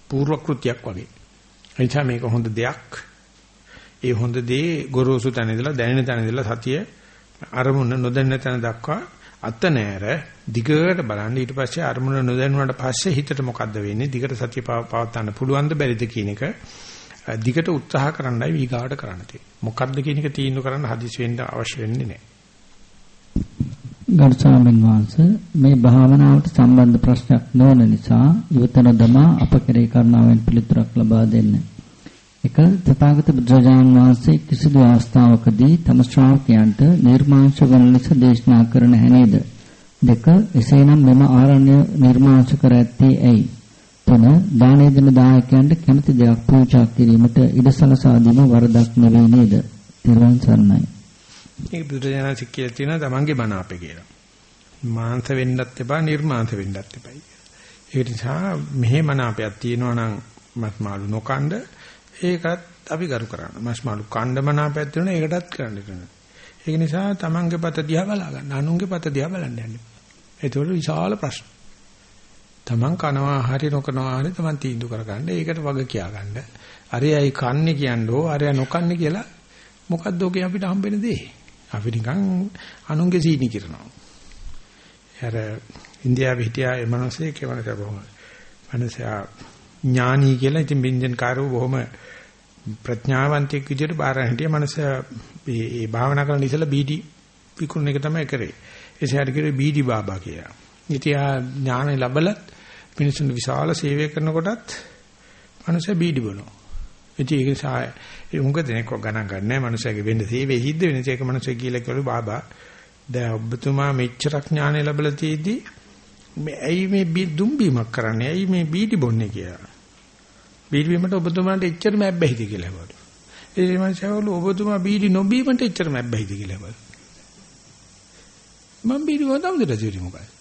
පූර්ව කෘත්‍යයක් වගේ. එනිසා මේක හොඳ දෙයක්. ඒ හොඳ දේ ගොරෝසු තැන ඉඳලා දැනෙන තැන ඉඳලා සතිය අරමුණ නොදැන්න තැන දක්වා අත නෑර දිගට බලන්න ඊට පස්සේ අරමුණ නොදැනුණාට පස්සේ හිතට මොකද්ද වෙන්නේ දිගට සතිය පවත්වන්න පුළුවන්ද බැරිද කියන එක දිගට උත්සාහ කරන්නයි වීගාවට කරන්න තියෙන්නේ. මොකද්ද කියන එක තීන්දුව කරන්න හදිසි වෙන්න අවශ්‍ය වෙන්නේ නැහැ. ගරු ස්වාමීන් වහන්සේ මේ භාවනාවට සම්බන්ධ ප්‍රශ්නයක් නොවන නිසා ඉවතන දමා අප කෙරේ කරුණාවෙන් පිළිතුරක් ලබා දෙන්න. එක තථාගත බුදුරජාණන් වහන්සේ කිසිදු අවස්ථාවකදී තම ශ්‍රාවකයන්ට නිර්මාංශ වන ලෙස දේශනා කරන හැනේද? දෙක එසේනම් මෙම ආරණ්‍ය නිර්මාංශ කර ඇත්තේ ඇයි? තුන දානය දෙන දායකයන්ට කැමති දෙයක් පූජා කිරීමට ඉඩසලසා දීම වරදක් නෙවෙයි නේද? තිරුවන් සරණයි. මේ බුදුරජාණන් සික්කිය තියෙන තමන්ගේ මන අපේ කියලා. මාංශ වෙන්නත් එපා නිර්මාංශ වෙන්නත් එපයි. ඒ නිසා මෙහෙ මන අපයක් තියෙනවා නම් මත් මාළු නොකණ්ඩ ඒකත් අපි ගරු කරන්න. මස් මාළු කණ්ඩ මන අපයක් තියෙනවා ඒකටත් කරන්න කරනවා. ඒක නිසා තමන්ගේ පත දිහා බලා ගන්න. අනුන්ගේ පත දිහා බලන්න යන්න. ඒතකොට විශාල ප්‍රශ්න. තමන් කනවා හරි නොකනවා හරි තමන් තීන්දුව කරගන්න. ඒකට වග කියා ගන්න. අරයයි කන්නේ කියන්නෝ අරයා නොකන්නේ කියලා මොකද්ද ඔගේ අපිට හම්බෙන දේ? අපි නිකන් අනුන්ගේ සීනි කිරනවා. අර ඉන්දියාවේ හිටියා ඒ මනසේ කෙවනක බොහොම මනසයා ඥානී කියලා ඉතින් බින්දෙන් කාරෝ බොහොම ප්‍රඥාවන්තයෙක් විදිහට බාර හිටිය මනස මේ භාවනා කරන ඉතල බීඩි විකුණන එක තමයි කරේ. එසේට කිව්වේ බීඩි බාබා කියලා. ඉතින් ආ ඥානෙ ලැබලත් මිනිසුන් විශාල සේවය කරනකොටත් මනුස්සය බීඩි බොනවා. ඉතින් ඒක නිසා ඒ උංග දෙනෙක් ගණන් ගන්නෑ මනුස්සයගේ වෙන්න සේවයේ හිද්ද වෙන ඒක මනුස්සය කියලා කිව්වලු බාබා දැන් ඔබතුමා මෙච්චරක් ඥානෙ ලැබලා තියෙද්දි මේ ඇයි මේ දුම් බීමක් කරන්නේ ඇයි මේ බීඩි බොන්නේ කියලා. බීඩි බීමට ඔබතුමාට එච්චරම ඇබ්බැහිද කියලා හවලු. ඒ මනුස්සයවලු ඔබතුමා බීඩි නොබීමට එච්චරම ඇබ්බැහිද කියලා හවලු. මම බීඩි බොනවද දෙවිලි මොකද?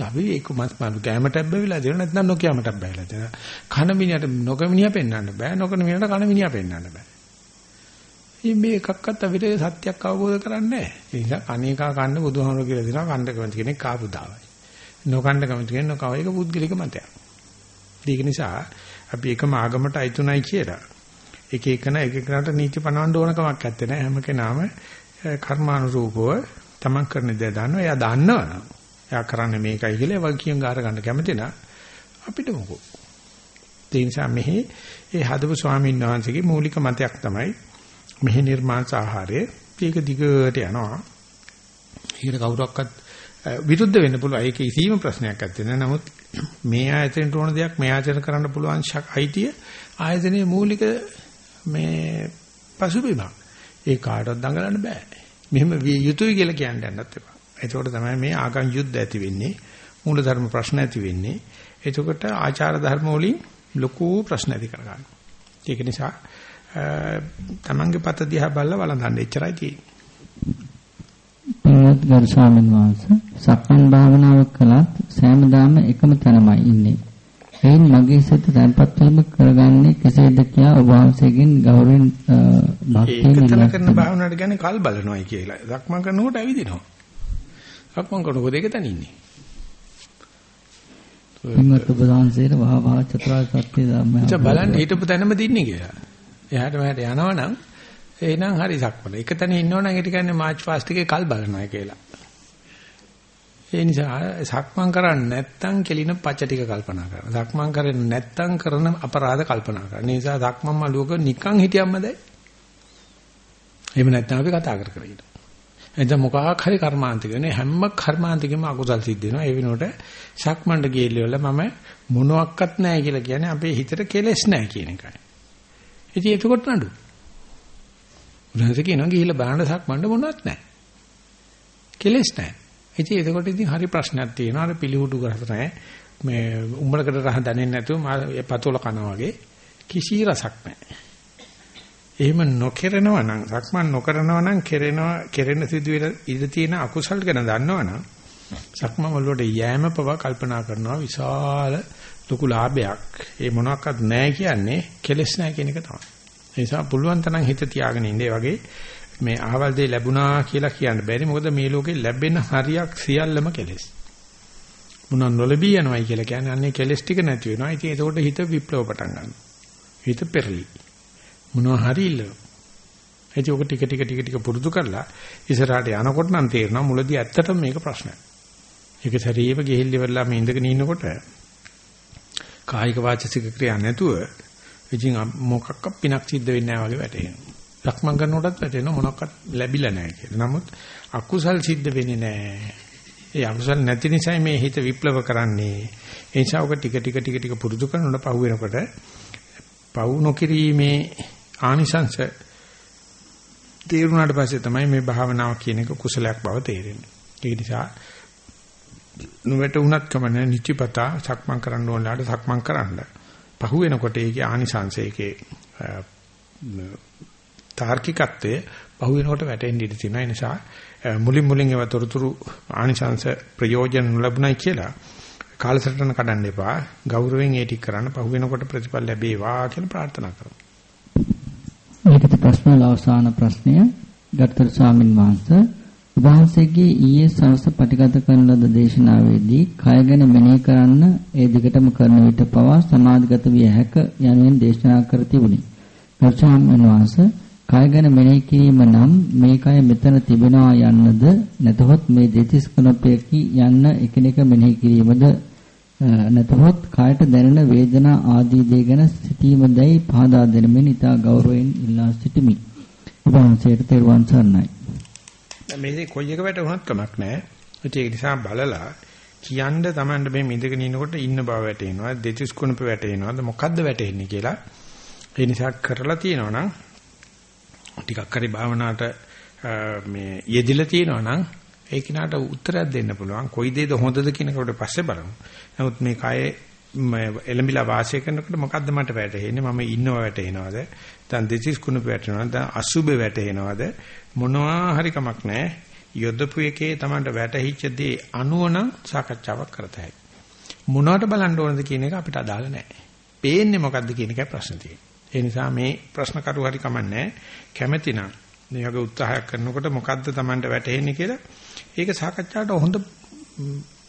අපි ඒක මස් මාළු කැමටක් බැවිලා දෙන නැත්නම් නොකියමටක් බැවිලා දෙන. කන මිනිහට නොක මිනිහා පෙන්වන්න බෑ. නොකන මිනිහට කන මිනිහා පෙන්වන්න බෑ. ඉතින් මේ එකක්වත් අපිට සත්‍යයක් අවබෝධ කරන්නේ නැහැ. ඒ නිසා අනේකා කන්න බුදුහාමුදුරුවෝ කියලා දෙනවා කණ්ඩ කැමති කෙනෙක් කාපු දාවයි. නොකණ්ඩ කැමති කෙනෙක් නොකව ඒක පුද්ගලික මතයක්. ඒක නිසා අපි එකම ආගමට අයිතුණයි කියලා එක එකන එක එකනට නීති පනවන්න ඕන කමක් නැත්තේ නෑ හැම කෙනාම කර්මානුරූපව තමන් කරන දේ දන්නවා එයා දන්නවනම් එයා කරන්නේ මේකයි කියලා වගේ කියන ගාර ගන්න කැමති නා අපිට මොකෝ ඒ නිසා මෙහි ඒ හදපු ස්වාමීන් වහන්සේගේ මූලික මතයක් තමයි මෙහි නිර්මාණ ආහාරය ඒක දිගට යනවා. ඊට කවුරක්වත් විරුද්ධ වෙන්න පුළුවන්. ඒකේ සීම ප්‍රශ්නයක් නැත්තේ නමුත් මේ ආයතනට ඕන දෙයක් මේ ආයතන කරන්න පුළුවන් අයිතිය ආයතනයේ මූලික මේ පසුබිම ඒ කාටවත් දඟලන්න බෑ. මෙහෙම විය යුතුයි කියලා කියන්න යන්නත් එපා. එතකොට තමයි මේ ආගම් යුද්ධ ඇති වෙන්නේ මූලධර්ම ප්‍රශ්න ඇති වෙන්නේ. එතකොට ආචාර ධර්ම වලින් ලොකු ප්‍රශ්න ඇති කරගන්නවා. ඒක නිසා තමන්ගේ පත දිහා බලලා වළඳන්න එච්චරයි තියෙන්නේ. පින්වත් ගරු ස්වාමීන් වහන්සේ සක්මන් භාවනාව කළත් සෑමදාම එකම තැනමයි ඉන්නේ. එයින් මගේ සිත තැන්පත් වීම කරගන්නේ කෙසේද කියා ඔබ වහන්සේගෙන් ගෞරවයෙන් භක්තියෙන් ඉල්ලා කරන භාවනාවට කියන්නේ කල් බලනවායි කියලා. සක්මන් කරනකොට ඇවිදිනවා. සක්මන් කරනකොට ඒක තැන ඉන්නේ. පින්වත් ඔබ වහන්සේට වහ වහ චතුරාර්ය සත්‍ය ධර්මය. බලන්න හිටපු තැනම දින්නේ කියලා. එහාට මෙහාට යනවනම් එහෙනම් හරි සක්මන. එක තැන ඉන්නවනම් ඒක කියන්නේ මාර්ච් ෆාස්ට් එකේ කල් බලනවා කියලා. ඒ නිසා සක්මන් කරන්නේ නැත්නම් කෙලින පච ටික කල්පනා කරනවා. සක්මන් කරන්නේ නැත්නම් කරන අපරාධ කල්පනා කරනවා. ඒ නිසා සක්මන් මළුවක නිකන් හිටියම්මද? එහෙම නැත්නම් අපි කතා කර කර ඉන්නවා. එතන මොකක් හරි කර්මාන්තික නේ හැම කර්මාන්තිකෙම අකුසල් සිද්ධ වෙනවා. ඒ වෙනුවට සක්මන්ඩ ගියල්ල මම මොනවත් නැහැ කියලා කියන්නේ අපේ හිතට කෙලෙස් නැහැ කියන එකයි. ඉතින් එතකොට නඩු. උන්වහන්සේ කියනවා ගිහිල්ලා බලන්න සක්මන්ඩ මොනවත් නැහැ. කෙලෙස් නැහැ. ඉතින් එතකොට ඉතින් හරි ප්‍රශ්නයක් තියෙනවා. අර පිළිහුඩු කරත නැහැ. මේ උඹලකට රහ දැනෙන්නේ නැතුව මා පතෝල කනවා වගේ කිසි රසක් නැහැ. එහෙම නොකරනවා නම් සක්මන් නොකරනවා නම් කෙරෙනවා කෙරෙන සිදුවෙන ඉඳ තියෙන අකුසල් ගැන දන්නවනම් සක්මන් වලට යෑම පව කල්පනා කරනවා විශාල ලොකු ලාභයක්. ඒ මොනවාක්වත් නැහැ කියන්නේ කෙලස් නැහැ කියන එක තමයි. ඒ නිසා පුළුවන් තරම් හිත තියාගෙන ඉන්න වගේ මේ අහවල් දෙය ලැබුණා කියලා කියන්න බැරි. මොකද මේ ලෝකේ ලැබෙන හරියක් සියල්ලම කෙලස්. මොනවා නොලැබී යනවායි කියලා කියන්නේ අන්නේ කෙලස් ටික නැති වෙනවා. ඉතින් ඒකෝට හිත විප්ලව පටන් ගන්නවා. හිත පෙරලි. මොනවා හරි ඉල්ලනවා. ඒක ඔක ටික ටික ටික ටික පුරුදු කරලා ඉස්සරහට යනකොට නම් තේරෙනවා මුලදී ඇත්තටම මේක ප්‍රශ්නයක්. ඒක සැරීව ගෙහිල්ල ඉවරලා මේ ඉඳගෙන ඉන්නකොට කායික වාචික ක්‍රියා නැතුව ඉතින් මොකක්ක පිනක් සිද්ධ වෙන්නේ නැහැ වගේ වැටෙනවා. ලක්මන් කරනකොටත් වැටෙනවා මොනක්වත් ලැබිලා නැහැ කියලා. නමුත් අකුසල් සිද්ධ වෙන්නේ නැහැ. ඒ අකුසල් නැති නිසා මේ හිත විප්ලව කරන්නේ. ඒ නිසා ඔක ටික ටික ටික ටික පුරුදු කරනකොට පහු වෙනකොට පවු නොකිරීමේ ආනිසංශ තේරුණාට පස්සේ තමයි මේ භාවනාව කියන එක කුසලයක් බව තේරෙන්නේ. ඒක නිසා නොවැටුණත් කමන නිචිපතා සක්මන් කරන්න ඕනලාට සක්මන් කරන්න. පහු වෙනකොට ඒකේ ආනිසංශ ඒකේ තාර්කිකත්වයේ පහු වෙනකොට වැටෙන්න ඉඩ තියෙනවා. ඒ නිසා මුලින් මුලින් ඒව තොරතුරු ආනිසංශ ප්‍රයෝජන ලැබුණයි කියලා කාලසටහන කඩන්න එපා. ගෞරවයෙන් ඒ ටික කරන්න පහු වෙනකොට ප්‍රතිඵල ලැබේවා කියලා ප්‍රාර්ථනා කරමු. මේකට ප්‍රශ්න අවසාන ප්‍රශ්නය ගත්තර ස්වාමින් වහන්සේ වහන්සේගේ ඊයේ සවස පටිගත කරන ලද දේශනාවේදී කය ගැන මෙනෙහි කරන්න ඒ දිගටම කරන විට පවා සමාධිගත විය හැක යනුවෙන් දේශනා කර තිබුණි. ගර්චාමන් වහන්සේ කය ගැන මෙනෙහි කිරීම නම් මේ කය මෙතන තිබෙනවා යන්නද නැතහොත් මේ දෙතිස් කුණපයකි යන්න එකිනෙක මෙනෙහි කිරීමද නැතහොත් කායට දැනෙන වේදනා ආදී දේ ගැන සිටීමදයි පහදා දෙනමින් ඉතා ගෞරවයෙන් ඉල්ලා සිටිමි. ඔබ වහන්සේට තෙරුවන් සරණයි. මේ කොයි එක වැටුණත් කමක් නැහැ. ඒක නිසා බලලා කියන්න Tamand මේ මිදගෙන ඉනකොට ඉන්න බව වැටෙනවා. දෙතිස් කුණප වැටෙනවාද මොකද්ද වැටෙන්නේ කියලා. ඒ නිසා කරලා තියෙනවා නම් ටිකක් හරි භාවනාවට මේ යෙදිලා තියෙනවා නම් ඒ කිනාට උත්තරයක් දෙන්න පුළුවන්. කොයි දේද හොඳද කියන කොට පස්සේ බලමු. නමුත් මේ කයේ එලඹිලා වාසය කරනකොට මොකද්ද මට වැටහෙන්නේ? මම ඉන්නව වැටෙනවද? දැන් දෙසිස් කුණ වැටෙනවද? දැන් අසුබ වැටෙනවද? මොනවා හරි කමක් නැහැ. යොදපු එකේ Tamanට වැටහිච්ච දේ අනුවන සාකච්ඡාවක් කරතයි. මොනවට බලන්න ඕනද කියන එක අපිට අදාළ නැහැ. පේන්නේ මොකද්ද කියන එකයි ප්‍රශ්න තියෙන්නේ. ඒ නිසා මේ ප්‍රශ්න කරු හරි කමන්නේ කැමැතිනම් මේ වගේ උත්සාහයක් කරනකොට මොකද්ද Tamanට වැටහෙන්නේ කියලා ඒක සාකච්ඡාවට හොඳ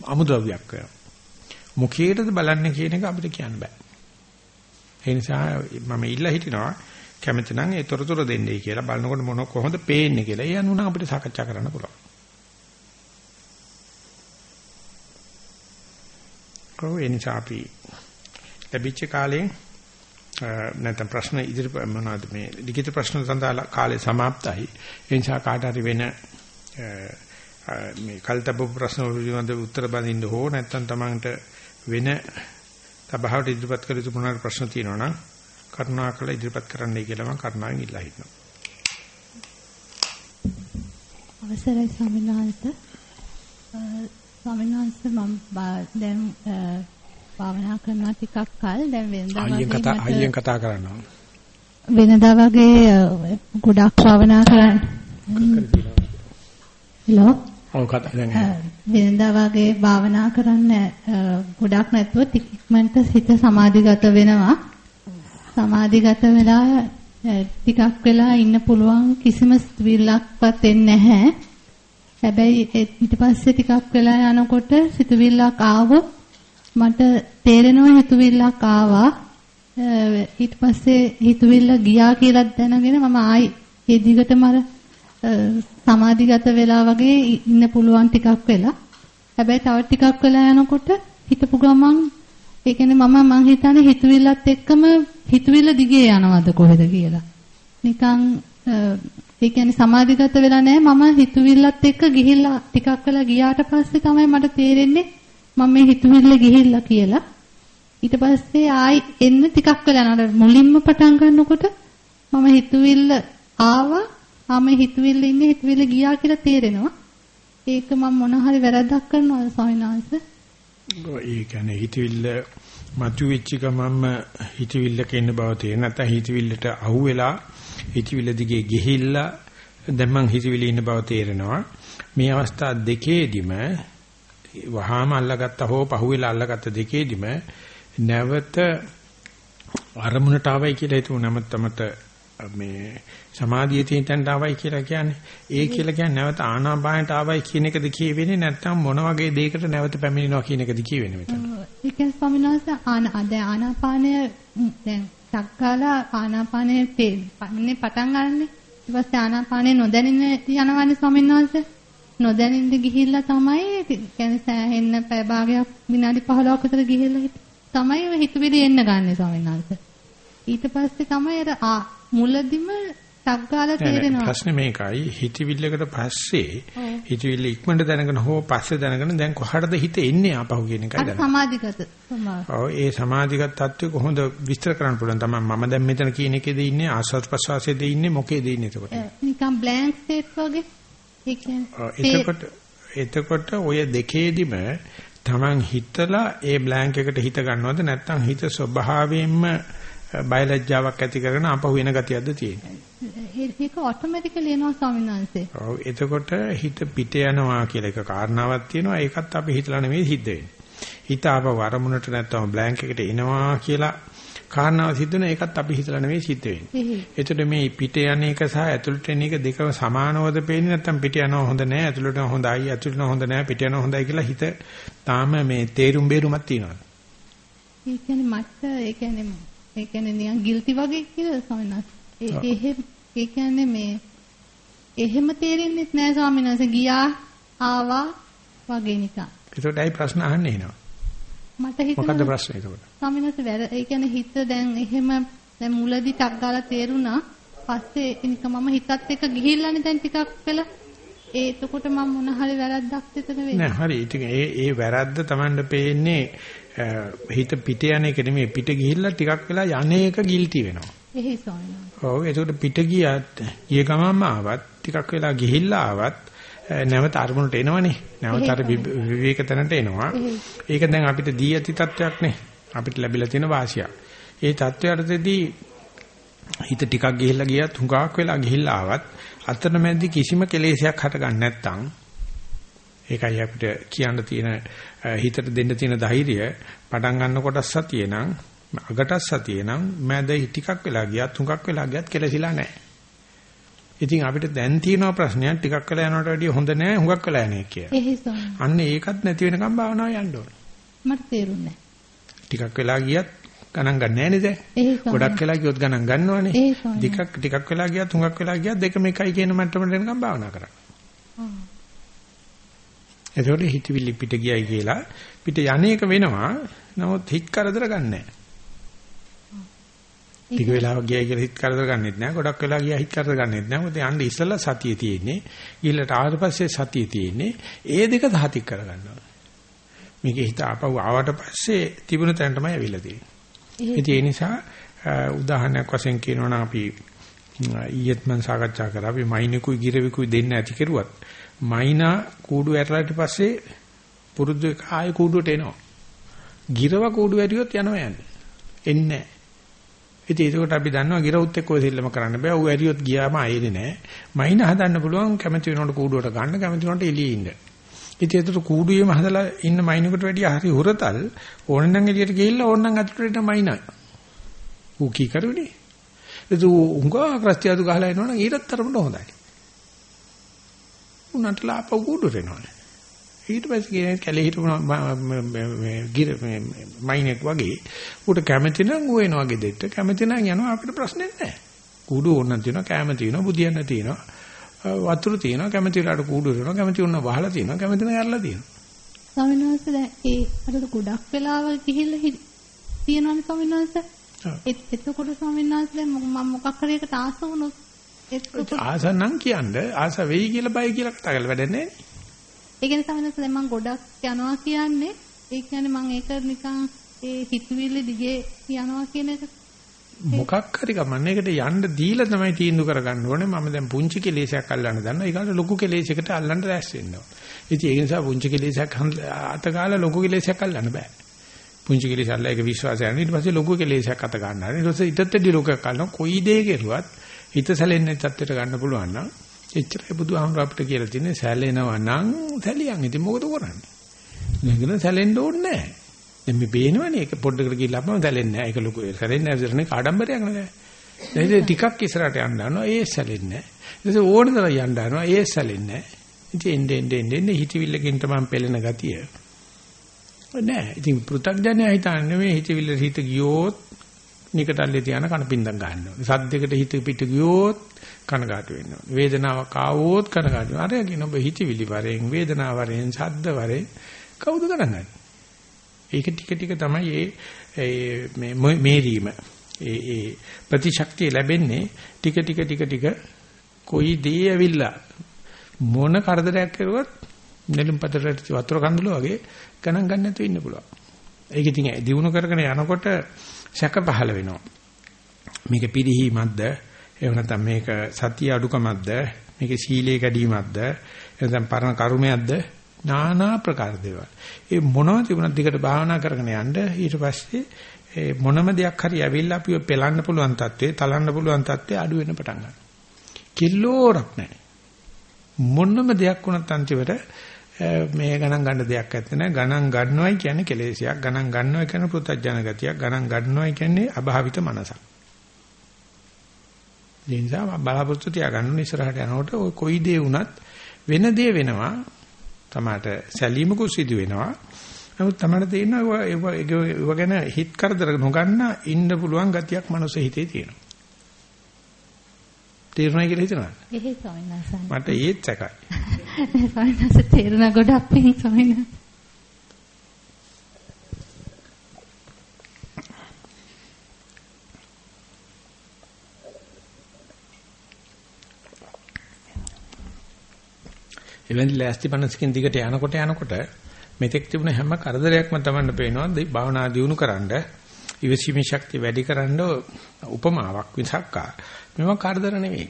අමුද්‍රව්‍යයක් වෙනවා. මුඛයේද බලන්නේ කියන එක අපිට කියන්න බෑ. ඒ නිසා මම ඉල්ලා හිටිනවා කැමති නම් ඒ තොරතුරු දෙන්නයි කියලා බලනකොට මොන කොහොමද පේන්නේ කියලා. ඒ අනුව අපිට සාකච්ඡා කරන්න පුළුවන්. කොහොම ඒ නිසා අපි ලැබිච්ච කාලයෙන් නැත්නම් ප්‍රශ්න ඉදිරි මොනවද මේ ලිඛිත ප්‍රශ්න සඳහා කාලය સમાප්තයි. ඒ නිසා කාට හරි වෙන මේ කල්තබ ප්‍රශ්න වලින් උත්තර බඳින්න හෝ නැත්නම් තමන්ට වෙන සභාවට ඉදිරිපත් කළ යුතු මොනවාරි ප්‍රශ්න තියෙනවා නම් කරුණාකර ඉදිරිපත් කරන්නයි කියලා මම කරුණාවෙන් ඉල්ලා හිටිනවා. අවසරයි ස්වාමීන් වහන්සේ. ස්වාමීන් වහන්සේ මම දැන් භාවනා කරනවා ටිකක් කල් දැන් වෙනදා වගේ කතා අයියෙන් කතා කරනවා. වෙනදා වගේ ගොඩක් භාවනා කරන්න. හෙලෝ. ඔව් කතා දැන් වෙනදා වගේ භාවනා කරන්න ගොඩක් නැතුව ටිකක්මන්ට සිත සමාධිගත වෙනවා. සමාධිගත වෙලා ටිකක් වෙලා ඉන්න පුළුවන් කිසිම සිතුවිල්ලක්වත් එන්නේ නැහැ. හැබැයි ඊට පස්සේ ටිකක් වෙලා යනකොට සිතුවිල්ලක් ආවොත් මට තේරෙනවා හිතුවිල්ලක් ආවා. ඊට පස්සේ හිතුවිල්ල ගියා කියලා දැනගෙන මම ආයි ඒ දිගටම අර සමාධිගත වෙලා වගේ ඉන්න පුළුවන් ටිකක් වෙලා. හැබැයි තව ටිකක් වෙලා යනකොට හිතපු ගමන් ඒ කියන්නේ මම මං හිතන්නේ හිතවිල්ලත් එක්කම හිතවිල්ල දිගේ යනවද කොහෙද කියලා. නිකන් ඒ කියන්නේ සමාධිගත වෙලා නැහැ මම හිතවිල්ලත් එක්ක ගිහිල්ලා ටිකක් වෙලා ගියාට පස්සේ තමයි මට තේරෙන්නේ මම මේ හිතවිල්ල ගිහිල්ලා කියලා. ඊට පස්සේ ආයි එන්න ටිකක් වෙලා යනවා. මුලින්ම පටන් ගන්නකොට මම හිතවිල්ල ආවා ආම හිතවිල්ල ඉන්නේ හිතවිල්ල ගියා කියලා තේරෙනවා. ඒක මම මොන හරි වැරද්දක් කරනවද ස්වාමීන් වහන්සේ? ඒ කියන්නේ හිතවිල්ල මතුවෙච්ච ගමන්ම හිතවිල්ලක ඉන්න බව තේරෙන නැත්නම් හිතවිල්ලට අහුවෙලා හිතවිල්ල දිගේ ගිහිල්ලා දැන් මං හිතවිලි ඉන්න බව තේරෙනවා මේ අවස්ථා දෙකේදිම වහාම අල්ලගත්ත හෝ පහුවෙලා අල්ලගත්ත දෙකේදිම නැවත අරමුණට ආවයි කියලා හිතුව නමුත් තමත මේ සමාධිය තියෙනට ආවයි කියලා කියන්නේ ඒ කියලා කියන්නේ නැවත ආනාපානට ආවයි කියන එකද කියවෙන්නේ නැත්නම් මොන වගේ දෙයකට නැවත පැමිණෙනවා කියන එකද කියවෙන්නේ මෙතන. ඒ කියන්නේ ස්වාමීන් වහන්සේ ආන දැන් ආනාපානය දැන් සක්කාලා ආනාපානයේ පන්නේ පටන් ගන්නනේ. ඊට පස්සේ ආනාපානය නොදැනෙන යනවනේ ස්වාමීන් වහන්සේ. නොදැනින්ද ගිහිල්ලා තමයි කියන්නේ සෑහෙන්න පැය භාගයක් විනාඩි 15ක විතර ගිහිල්ලා තමයි හිතවිලි එන්න ගන්න ස්වාමීන් වහන්සේ. ඊට පස්සේ තමයි අර මුලදිම ටග්ගාලා තේරෙනවා. ප්‍රශ්නේ මේකයි හිතවිල්ලකට පස්සේ හිතවිල්ල ඉක්මනට දැනගෙන හෝ පස්සේ දැනගෙන දැන් කොහටද හිත එන්නේ ආපහු කියන එකයි දැනගන්න. සමාධිගත ඔව් ඒ සමාධිගත තත්ත්වය කොහොමද විස්තර කරන්න පුළුවන් තමයි මම දැන් මෙතන කියන එකේද ඉන්නේ ආස්වාද ප්‍රසවාසයේද ඉන්නේ මොකේද ඉන්නේ එතකොට. නිකන් බ්ලැන්ක් ස්ටේට් වගේ. ඒ කියන්නේ එතකොට එතකොට ඔය දෙකේදිම Taman හිතලා ඒ බ්ලැන්ක් එකට හිත ගන්නවද නැත්නම් හිත ස්වභාවයෙන්ම බයලජ්ජාවක් ඇති කරගෙන අපහු වෙන ගතියක්ද තියෙන්නේ. ඒක ඔටෝමැටිකලි එනවා ස්වාමීන් වහන්සේ. ඔව් එතකොට හිත පිට යනවා කියලා එක කාරණාවක් තියෙනවා. ඒකත් අපි හිතලා නෙමෙයි සිද්ධ වෙන්නේ. හිත ආපහු වරමුණට නැත්තම් බ්ලැන්ක් එකට එනවා කියලා කාරණාව සිද්ධ වෙන ඒකත් අපි හිතලා නෙමෙයි සිද්ධ වෙන්නේ. එතකොට මේ පිට යන එක සහ ඇතුළට එන එක දෙකම සමානවද පේන්නේ නැත්නම් පිට යනවා හොඳ නැහැ ඇතුළට හොඳයි ඇතුළට හොඳ නැහැ පිට යනවා හොඳයි කියලා හිත තාම මේ තේරුම් බේරුමක් තියෙනවා. ඒ කියන්නේ මට ඒ කියන්නේ ඒ කියන්නේ නිකන් ගිල්ටි වගේ කියලා ස්වාමීන් වහන්සේ. ඒ ඒ කියන්නේ මේ එහෙම තේරෙන්නේ නැහැ ස්වාමීන් වහන්සේ ගියා ආවා වගේ නිකන්. ඒකට ඇයි ප්‍රශ්න අහන්නේ එනවා? මට හිතෙනවා මොකද්ද ප්‍රශ්නේ ඒකට? ස්වාමීන් වහන්සේ වැර ඒ කියන්නේ හිත දැන් එහෙම දැන් මුලදී ටක් ගාලා තේරුණා. පස්සේ නිකන් මම හිතත් එක්ක ගිහිල්ලානේ දැන් ටිකක් වෙලා ඒ එතකොට මම මොන හරි වැරද්දක් එතන වෙන්නේ. නෑ හරි. ඉතින් ඒ ඒ වැරද්ද Tamanne පේන්නේ හිත පිට යන එක නෙමෙයි පිට ගිහිල්ලා ටිකක් වෙලා යන්නේක ගිල්ටි වෙනවා. එහේ සෝයනවා. ඔව් ඒකට පිට ගියත් ගිය ගමන්ම ආවත් ටිකක් වෙලා ගිහිල්ලා ආවත් නැවත අරමුණට එනවනේ. නැවත අර විවේක තැනට එනවා. ඒක දැන් අපිට දී ඇති තත්වයක් නේ. අපිට ලැබිලා තියෙන වාසියක්. ඒ තත්වයටදී හිත ටිකක් ගිහිල්ලා ගියත් හුඟක් වෙලා ගිහිල්ලා ආවත් අතරමැදි කිසිම කෙලෙසයක් හටගන්නේ නැත්නම් ඒකයි අපිට කියන්න තියෙන හිතට දෙන්න තියෙන ධෛර්යය පටන් ගන්නකොට සතිය නම් අගට සතිය නම් මැද ටිකක් වෙලා ගියත් තුඟක් වෙලා ගියත් කෙලසිලා නැහැ. ඉතින් අපිට දැන් තියෙන ප්‍රශ්නයක් ටිකක් වෙලා යනවට වැඩිය හොඳ නැහැ හුඟක් වෙලා යන්නේ කියලා. අන්න ඒකත් නැති වෙනකම් භාවනාව යන්න ඕන. මට තේරුන්නේ ටිකක් වෙලා ගියත් ගණන් ගන්න නැහැ නේද? ගොඩක් වෙලා ගියොත් ගණන් ගන්නවනේ. ටිකක් ටිකක් වෙලා ගියත් හුඟක් වෙලා ගියත් දෙකම එකයි කියන මට්ටමට එනකම් භාවනා කරන්න. එතකොට හිතවිලි පිට ගියයි කියලා පිට යන්නේක වෙනවා. නමුත් හිත කරදර ගන්නෑ. ටික වෙලාවක් ගියයි කියලා හිත කරදර ගන්නෙත් නෑ. ගොඩක් වෙලා ගියා හිත කරදර ගන්නෙත් නෑ. මොකද යන්න ඉස්සෙල්ලා සතිය තියෙන්නේ. ඊළඟට ආවට පස්සේ සතිය තියෙන්නේ. ඒ දෙක සහතික කරගන්නවා. මේක හිත ආපහු ආවට පස්සේ තිබුණ තැන තමයි ඇවිල්ලා තියෙන්නේ. ඒ නිසා උදාහරණයක් වශයෙන් කියනවා නම් අපි ඊයේත් මම සාකච්ඡා කරා අපි මයින්කුයි ගිරවිකුයි දෙන්න ඇති කෙරුවත් මයිනා කූඩු ඇරලාට පස්සේ පුරුදු එක ආයෙ කූඩුවට එනවා. ගිරව කූඩු ඇරියොත් යනවා යන්නේ. එන්නේ නැහැ. ඉතින් ඒකට අපි දන්නවා ගිරවුත් එක්ක ඔය දෙල්ලම කරන්න බෑ. ඌ ඇරියොත් ගියාම ආයෙන්නේ නැහැ. මයින හදන්න පුළුවන් කැමති වෙනකොට කූඩුවට ගන්න කැමති වෙනකොට එළියේ ඉන්න. ඉතින් ඒතර කූඩුවේම හදලා ඉන්න මයින්කට වැඩිය හරි හුරතල් ඕනනම් එළියට ගිහිල්ලා ඕනනම් අතුරට මයින්නා. ඌ කී කරුනේ. ඒක උංගා ක්‍රස්තියාදු ගහලා එනවනම් ඊටත් තරමට හොඳයි. උනට ලාප කූඩුවට එනවනේ. ඊට පස්සේ කියන කැලේ හිටපු මේ ගිර මේ මයින්ෙක් වගේ ඌට කැමති නම් ඌ එනවා ගෙදෙට්ට කැමති නම් යනවා අපිට ප්‍රශ්නේ නැහැ. කූඩු ඕනනම් තියෙනවා කැම තියෙනවා බුදියන්න තියෙනවා වතුර තියෙනවා කැමති වෙලාවට කූඩු වෙනවා කැමති වුණා වහලා තියෙනවා කැමති නම් ඇරලා තියෙනවා. ස්වාමීන් වහන්සේ දැන් ඒ අර ගොඩක් වෙලාව ගිහිල්ලා තියෙනවනේ ස්වාමීන් වහන්සේ. එතකොට ස්වාමීන් වහන්සේ දැන් මම මොකක් හරි එකට ආස වුණොත් ආස නම් කියන්නේ. ආස වෙයි කියලා බය කියලා කතා කරලා වැඩක් නැහැ. ඒ කියන්නේ සමහරවිට දැන් මම ගොඩක් යනවා කියන්නේ. ඒ කියන්නේ මම ඒක නිකන් ඒ හිතවිලි දිගේ යනවා කියන එක. මොකක් හරි ගමන්නේ ඒකට යන්න දීලා තමයි තීන්දුව කරගන්න ඕනේ. මම දැන් පුංචි කෙලෙසයක් අල්ලන්න දන්නවා. ඒකට ලොකු කෙලෙසයකට අල්ලන්න රැස් වෙන්න ඕනේ. ඉතින් ඒ නිසා පුංචි කෙලෙසයක් අතගාලා ලොකු කෙලෙසයක් අල්ලන්න බෑ. පුංචි කෙලෙස අල්ල ඒක විශ්වාසය යන ඊට පස්සේ ලොකු කෙලෙසයක් අත ගන්නවා ඊට පස්සේ ඊටත් දෙඩි ලොකයක් අල්ලනවා. කොයි දේ කෙරුවත් හිත සැලෙන්නේ තත්ත්වයට ගන්න පුළුවන් නම් එච්චරයි බුදුහාමුදුර අපිට කියලා තියෙන්නේ සැලෙනවා නම් සැලියන්. ඉතින් මොකද කරන්නේ? නැගින සැලෙන්න ඕනේ නැහැ. දැන් මේ පේනවනේ ඒක පොඩ්ඩකට ගිහිල්ලා අපම සැලෙන්නේ නැහැ. ඒක ලොකු සැලෙන්නේ නැහැ විතරනේ කාඩම්බරයක් නේද? දැන් ටිකක් ඉස්සරහට යන්න යනවා ඒ සැලෙන්නේ නැහැ. ඊට ඕන තරම් යන්න යනවා ඒ සැලෙන්නේ නැහැ. ඉතින් එන්නේ එන්නේ එන්නේ හිතවිල්ලකින් තමයි පෙළෙන ගතිය. නෑ. ඉතින් පෘථග්ජනයා හිතන්නේ මේ හිතවිල්ල හිත ගියොත් නිකටල්ලේ තියාන කණපින්දම් ගන්නවා. සද්දයකට හිත පිට ගියොත් කනගාටු වෙන්න ඕනේ. වේදනාවක් ආවොත් කනගාටු වෙනවා. අර කියන ඔබ හිතවිලි වරෙන් වේදනාව වරෙන් ශබ්ද වරෙන් කවුද කරන්නේ? ඒක ටික ටික තමයි මේ මේ මේරීම ඒ ඒ ප්‍රතිශක්තිය ලැබෙන්නේ ටික ටික ටික ටික කොයි දේ ඇවිල්ලා මොන කරදරයක් කරුවත් නෙළුම් පතරට වතුර කඳුල වගේ ගණන් ගන්න නැතුව ඉන්න පුළුවන්. ඒක ඉතින් දිනු කරගෙන යනකොට සැක පහළ වෙනවා. මේක පිරිහීමක්ද එහෙම නැත්නම් මේක සතිය අඩුකමක්ද මේක සීලයේ කැඩීමක්ද එහෙනම් පරණ කර්මයක්ද নানা ප්‍රකාර දේවල්. ඒ මොනවද තිබුණත් දිගට භාවනා කරගෙන යන්න ඊට පස්සේ ඒ මොනම දෙයක් හරි ඇවිල්ලා අපිව පෙලන්න පුළුවන් තත්ත්වේ, තලන්න පුළුවන් තත්ත්වේ අඩු වෙන්න පටන් ගන්නවා. කිල්ලෝරක් නැහැ. මොනම දෙයක් වුණත් අන්තිමට මේ ගණන් ගන්න දෙයක් නැත්නම් ගණන් ගන්නවයි කියන්නේ කෙලෙසයක් ගණන් ගන්නවයි කියන්නේ පෘථජන ගතියක් ගණන් ගන්නවයි කියන්නේ අභාවිත මනසක් ඒ නිසා බලාපොරොත්තු තියාගන්න ඉස්සරහට යනකොට ඔය කොයි දේ වුණත් වෙන දේ වෙනවා. තමාට සැලීමකුත් සිදු වෙනවා. නමුත් තමයි තේරෙනවා ඒව ගැන හිත කරදර නොගන්න ඉන්න පුළුවන් ගතියක් මනස හිතේ තියෙනවා. තේරුණා කියලා හිතනවා. එහෙයි ස්වාමීන් වහන්සේ. මට ඒත් සැකයි. ස්වාමීන් වහන්සේ තේරුණා ගොඩක් පිං ස්වාමීන්. එවැනි ලෑස්ති පනසකින් දිගට යනකොට යනකොට මෙතෙක් තිබුණ හැම කරදරයක්ම තමන්න පේනවා භාවනා දියුණු කරන්න ඉවසීමේ ශක්තිය වැඩි කරන්න උපමාවක් විසක්කා මේවා කරදර නෙවෙයි.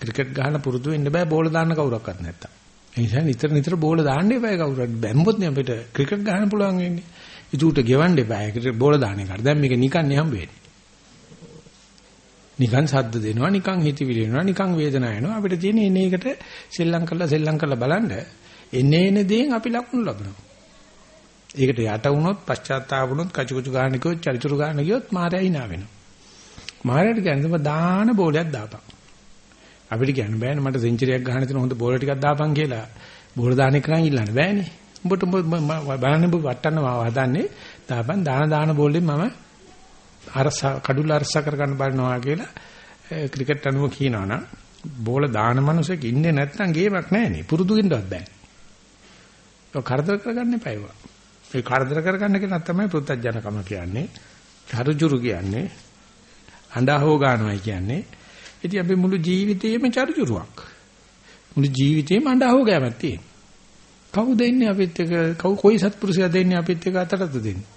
ක්‍රිකට් ගහන පුරුදු වෙන්න බෑ බෝල දාන්න කවුරක්වත් නැත්තම්. ඒ නිසා නිතර නිතර බෝල දාන්න එපා කවුරුත් බැම්බොත් නේ අපිට ක්‍රිකට් ගහන්න පුළුවන් වෙන්නේ. ඒකට ගෙවන්න එපා ඒකට බෝල දාන එකට. දැන් මේක නිකන් නේ හම්බ වෙන්නේ. නිකන් සද්ද දෙනවා නිකන් හිතවිලි වෙනවා නිකන් වේදනාව එනවා. අපිට තියෙන එන එකට සෙල්ලම් කරලා සෙල්ලම් කරලා බලන්න. එන්නේ එන දේෙන් අපි ලකුණු ලබනවා. ඒකට යට වුණොත් පශ්චාත්තාප වුණොත් කචුකුචු ගන්න කිව්වොත් චරිචුරු ගන්න කිව්වොත් මායя hina වෙනවා. මායයට කියන්නේ දාන බෝලයක් දාපන්. අපිට කියන්න බෑනේ මට සෙන්චරියක් ගහන්න තියෙන හොඳ බෝල ටිකක් දාපන් කියලා. බෝල දාන එක නම් ඉල්ලන්න බෑනේ. උඹට බලන්න උඹ වටන්න මාව හදන්නේ දාපන් දාන දාන බෝලෙන් මම අරස කඩුල අරස කර ගන්න බලනවා කියලා ක්‍රිකට් අනුව කියනවනම් බෝල දාන මනුස්සයෙක් ඉන්නේ නැත්නම් ගේමක් නැහැනේ. පුරුදු වෙන්නවත් බෑ. ඒක කරදර කරගන්න එපා ඒවා. ඒ කරදර කරගන්න කෙනා තමයි පුත්තජනකම කියන්නේ. චරුචුරු කියන්නේ. අඬහෝ ගන්නවයි කියන්නේ. ඉතින් අපි මුළු ජීවිතේම චරුචුරුවක්. මුළු ජීවිතේම අඬහෝ ගෑමක් තියෙනවා. කවුද ඉන්නේ අපිත් එක කවු කොයි සත්පුරුෂයා දෙන්නේ අපිත් එක අතරද දෙන්නේ.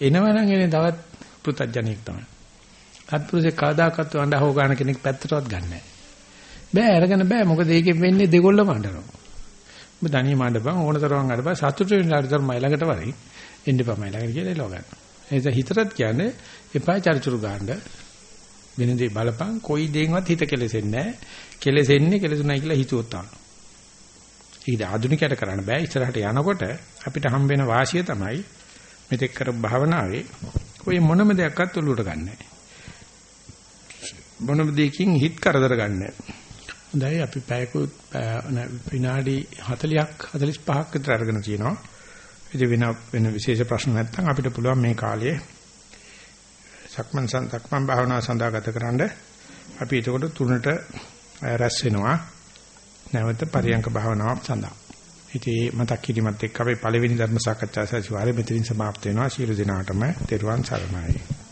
එනවනම් එනේ තවත් පුත්තජනෙක් තමයි. සත්පුරුෂේ කවදාකවත් අඬහෝ ගන්න කෙනෙක් පැත්තටවත් ගන්නෑ. බෑ අරගෙන බෑ මොකද ඒකෙන් වෙන්නේ දෙගොල්ලම අඬනවා. ඔබ දණිය මණ්ඩපම් ඕනතරම් අඬපන් සතුට වෙන ළඟට මයි ළඟට වරි එන්න එපා මයි ළඟට කියලා එලව ගන්න. එනිසා හිතරත් කියන්නේ එපා චරිචුරු ගන්න. වෙනදී බලපන් කොයි දෙයක්වත් හිත කෙලෙසෙන්නේ නැහැ. කෙලෙසෙන්නේ කෙලෙසුණයි කියලා හිතුවොත් තමයි. ඒක ආධුනිකයට කරන්න බෑ. ඉස්සරහට යනකොට අපිට හම් වෙන වාසිය තමයි මෙතෙක් කර භාවනාවේ ඔය මොනම දෙයක්වත් ඔලුවට ගන්නෑ. මොනම දෙයකින් හිත කරදර ගන්නෑ. හොඳයි අපි පැයකුත් විනාඩි 40ක් 45ක් විතර අරගෙන තියෙනවා. ඉතින් වෙන වෙන විශේෂ ප්‍රශ්න නැත්නම් අපිට පුළුවන් මේ කාලයේ සක්මන් සක්මන් භාවනාව සඳහා ගත කරන්න අපි එතකොට තුනට රැස් වෙනවා. නැවත පරියංක භාවනාව සඳහා. ඉතින් මතක් කිරීමත් එක්ක අපි පළවෙනි ධර්ම සාකච්ඡා සැසිවාරය මෙතනින් සමාප්ත වෙනවා. ශීල දිනාටම තෙරුවන් සරණයි.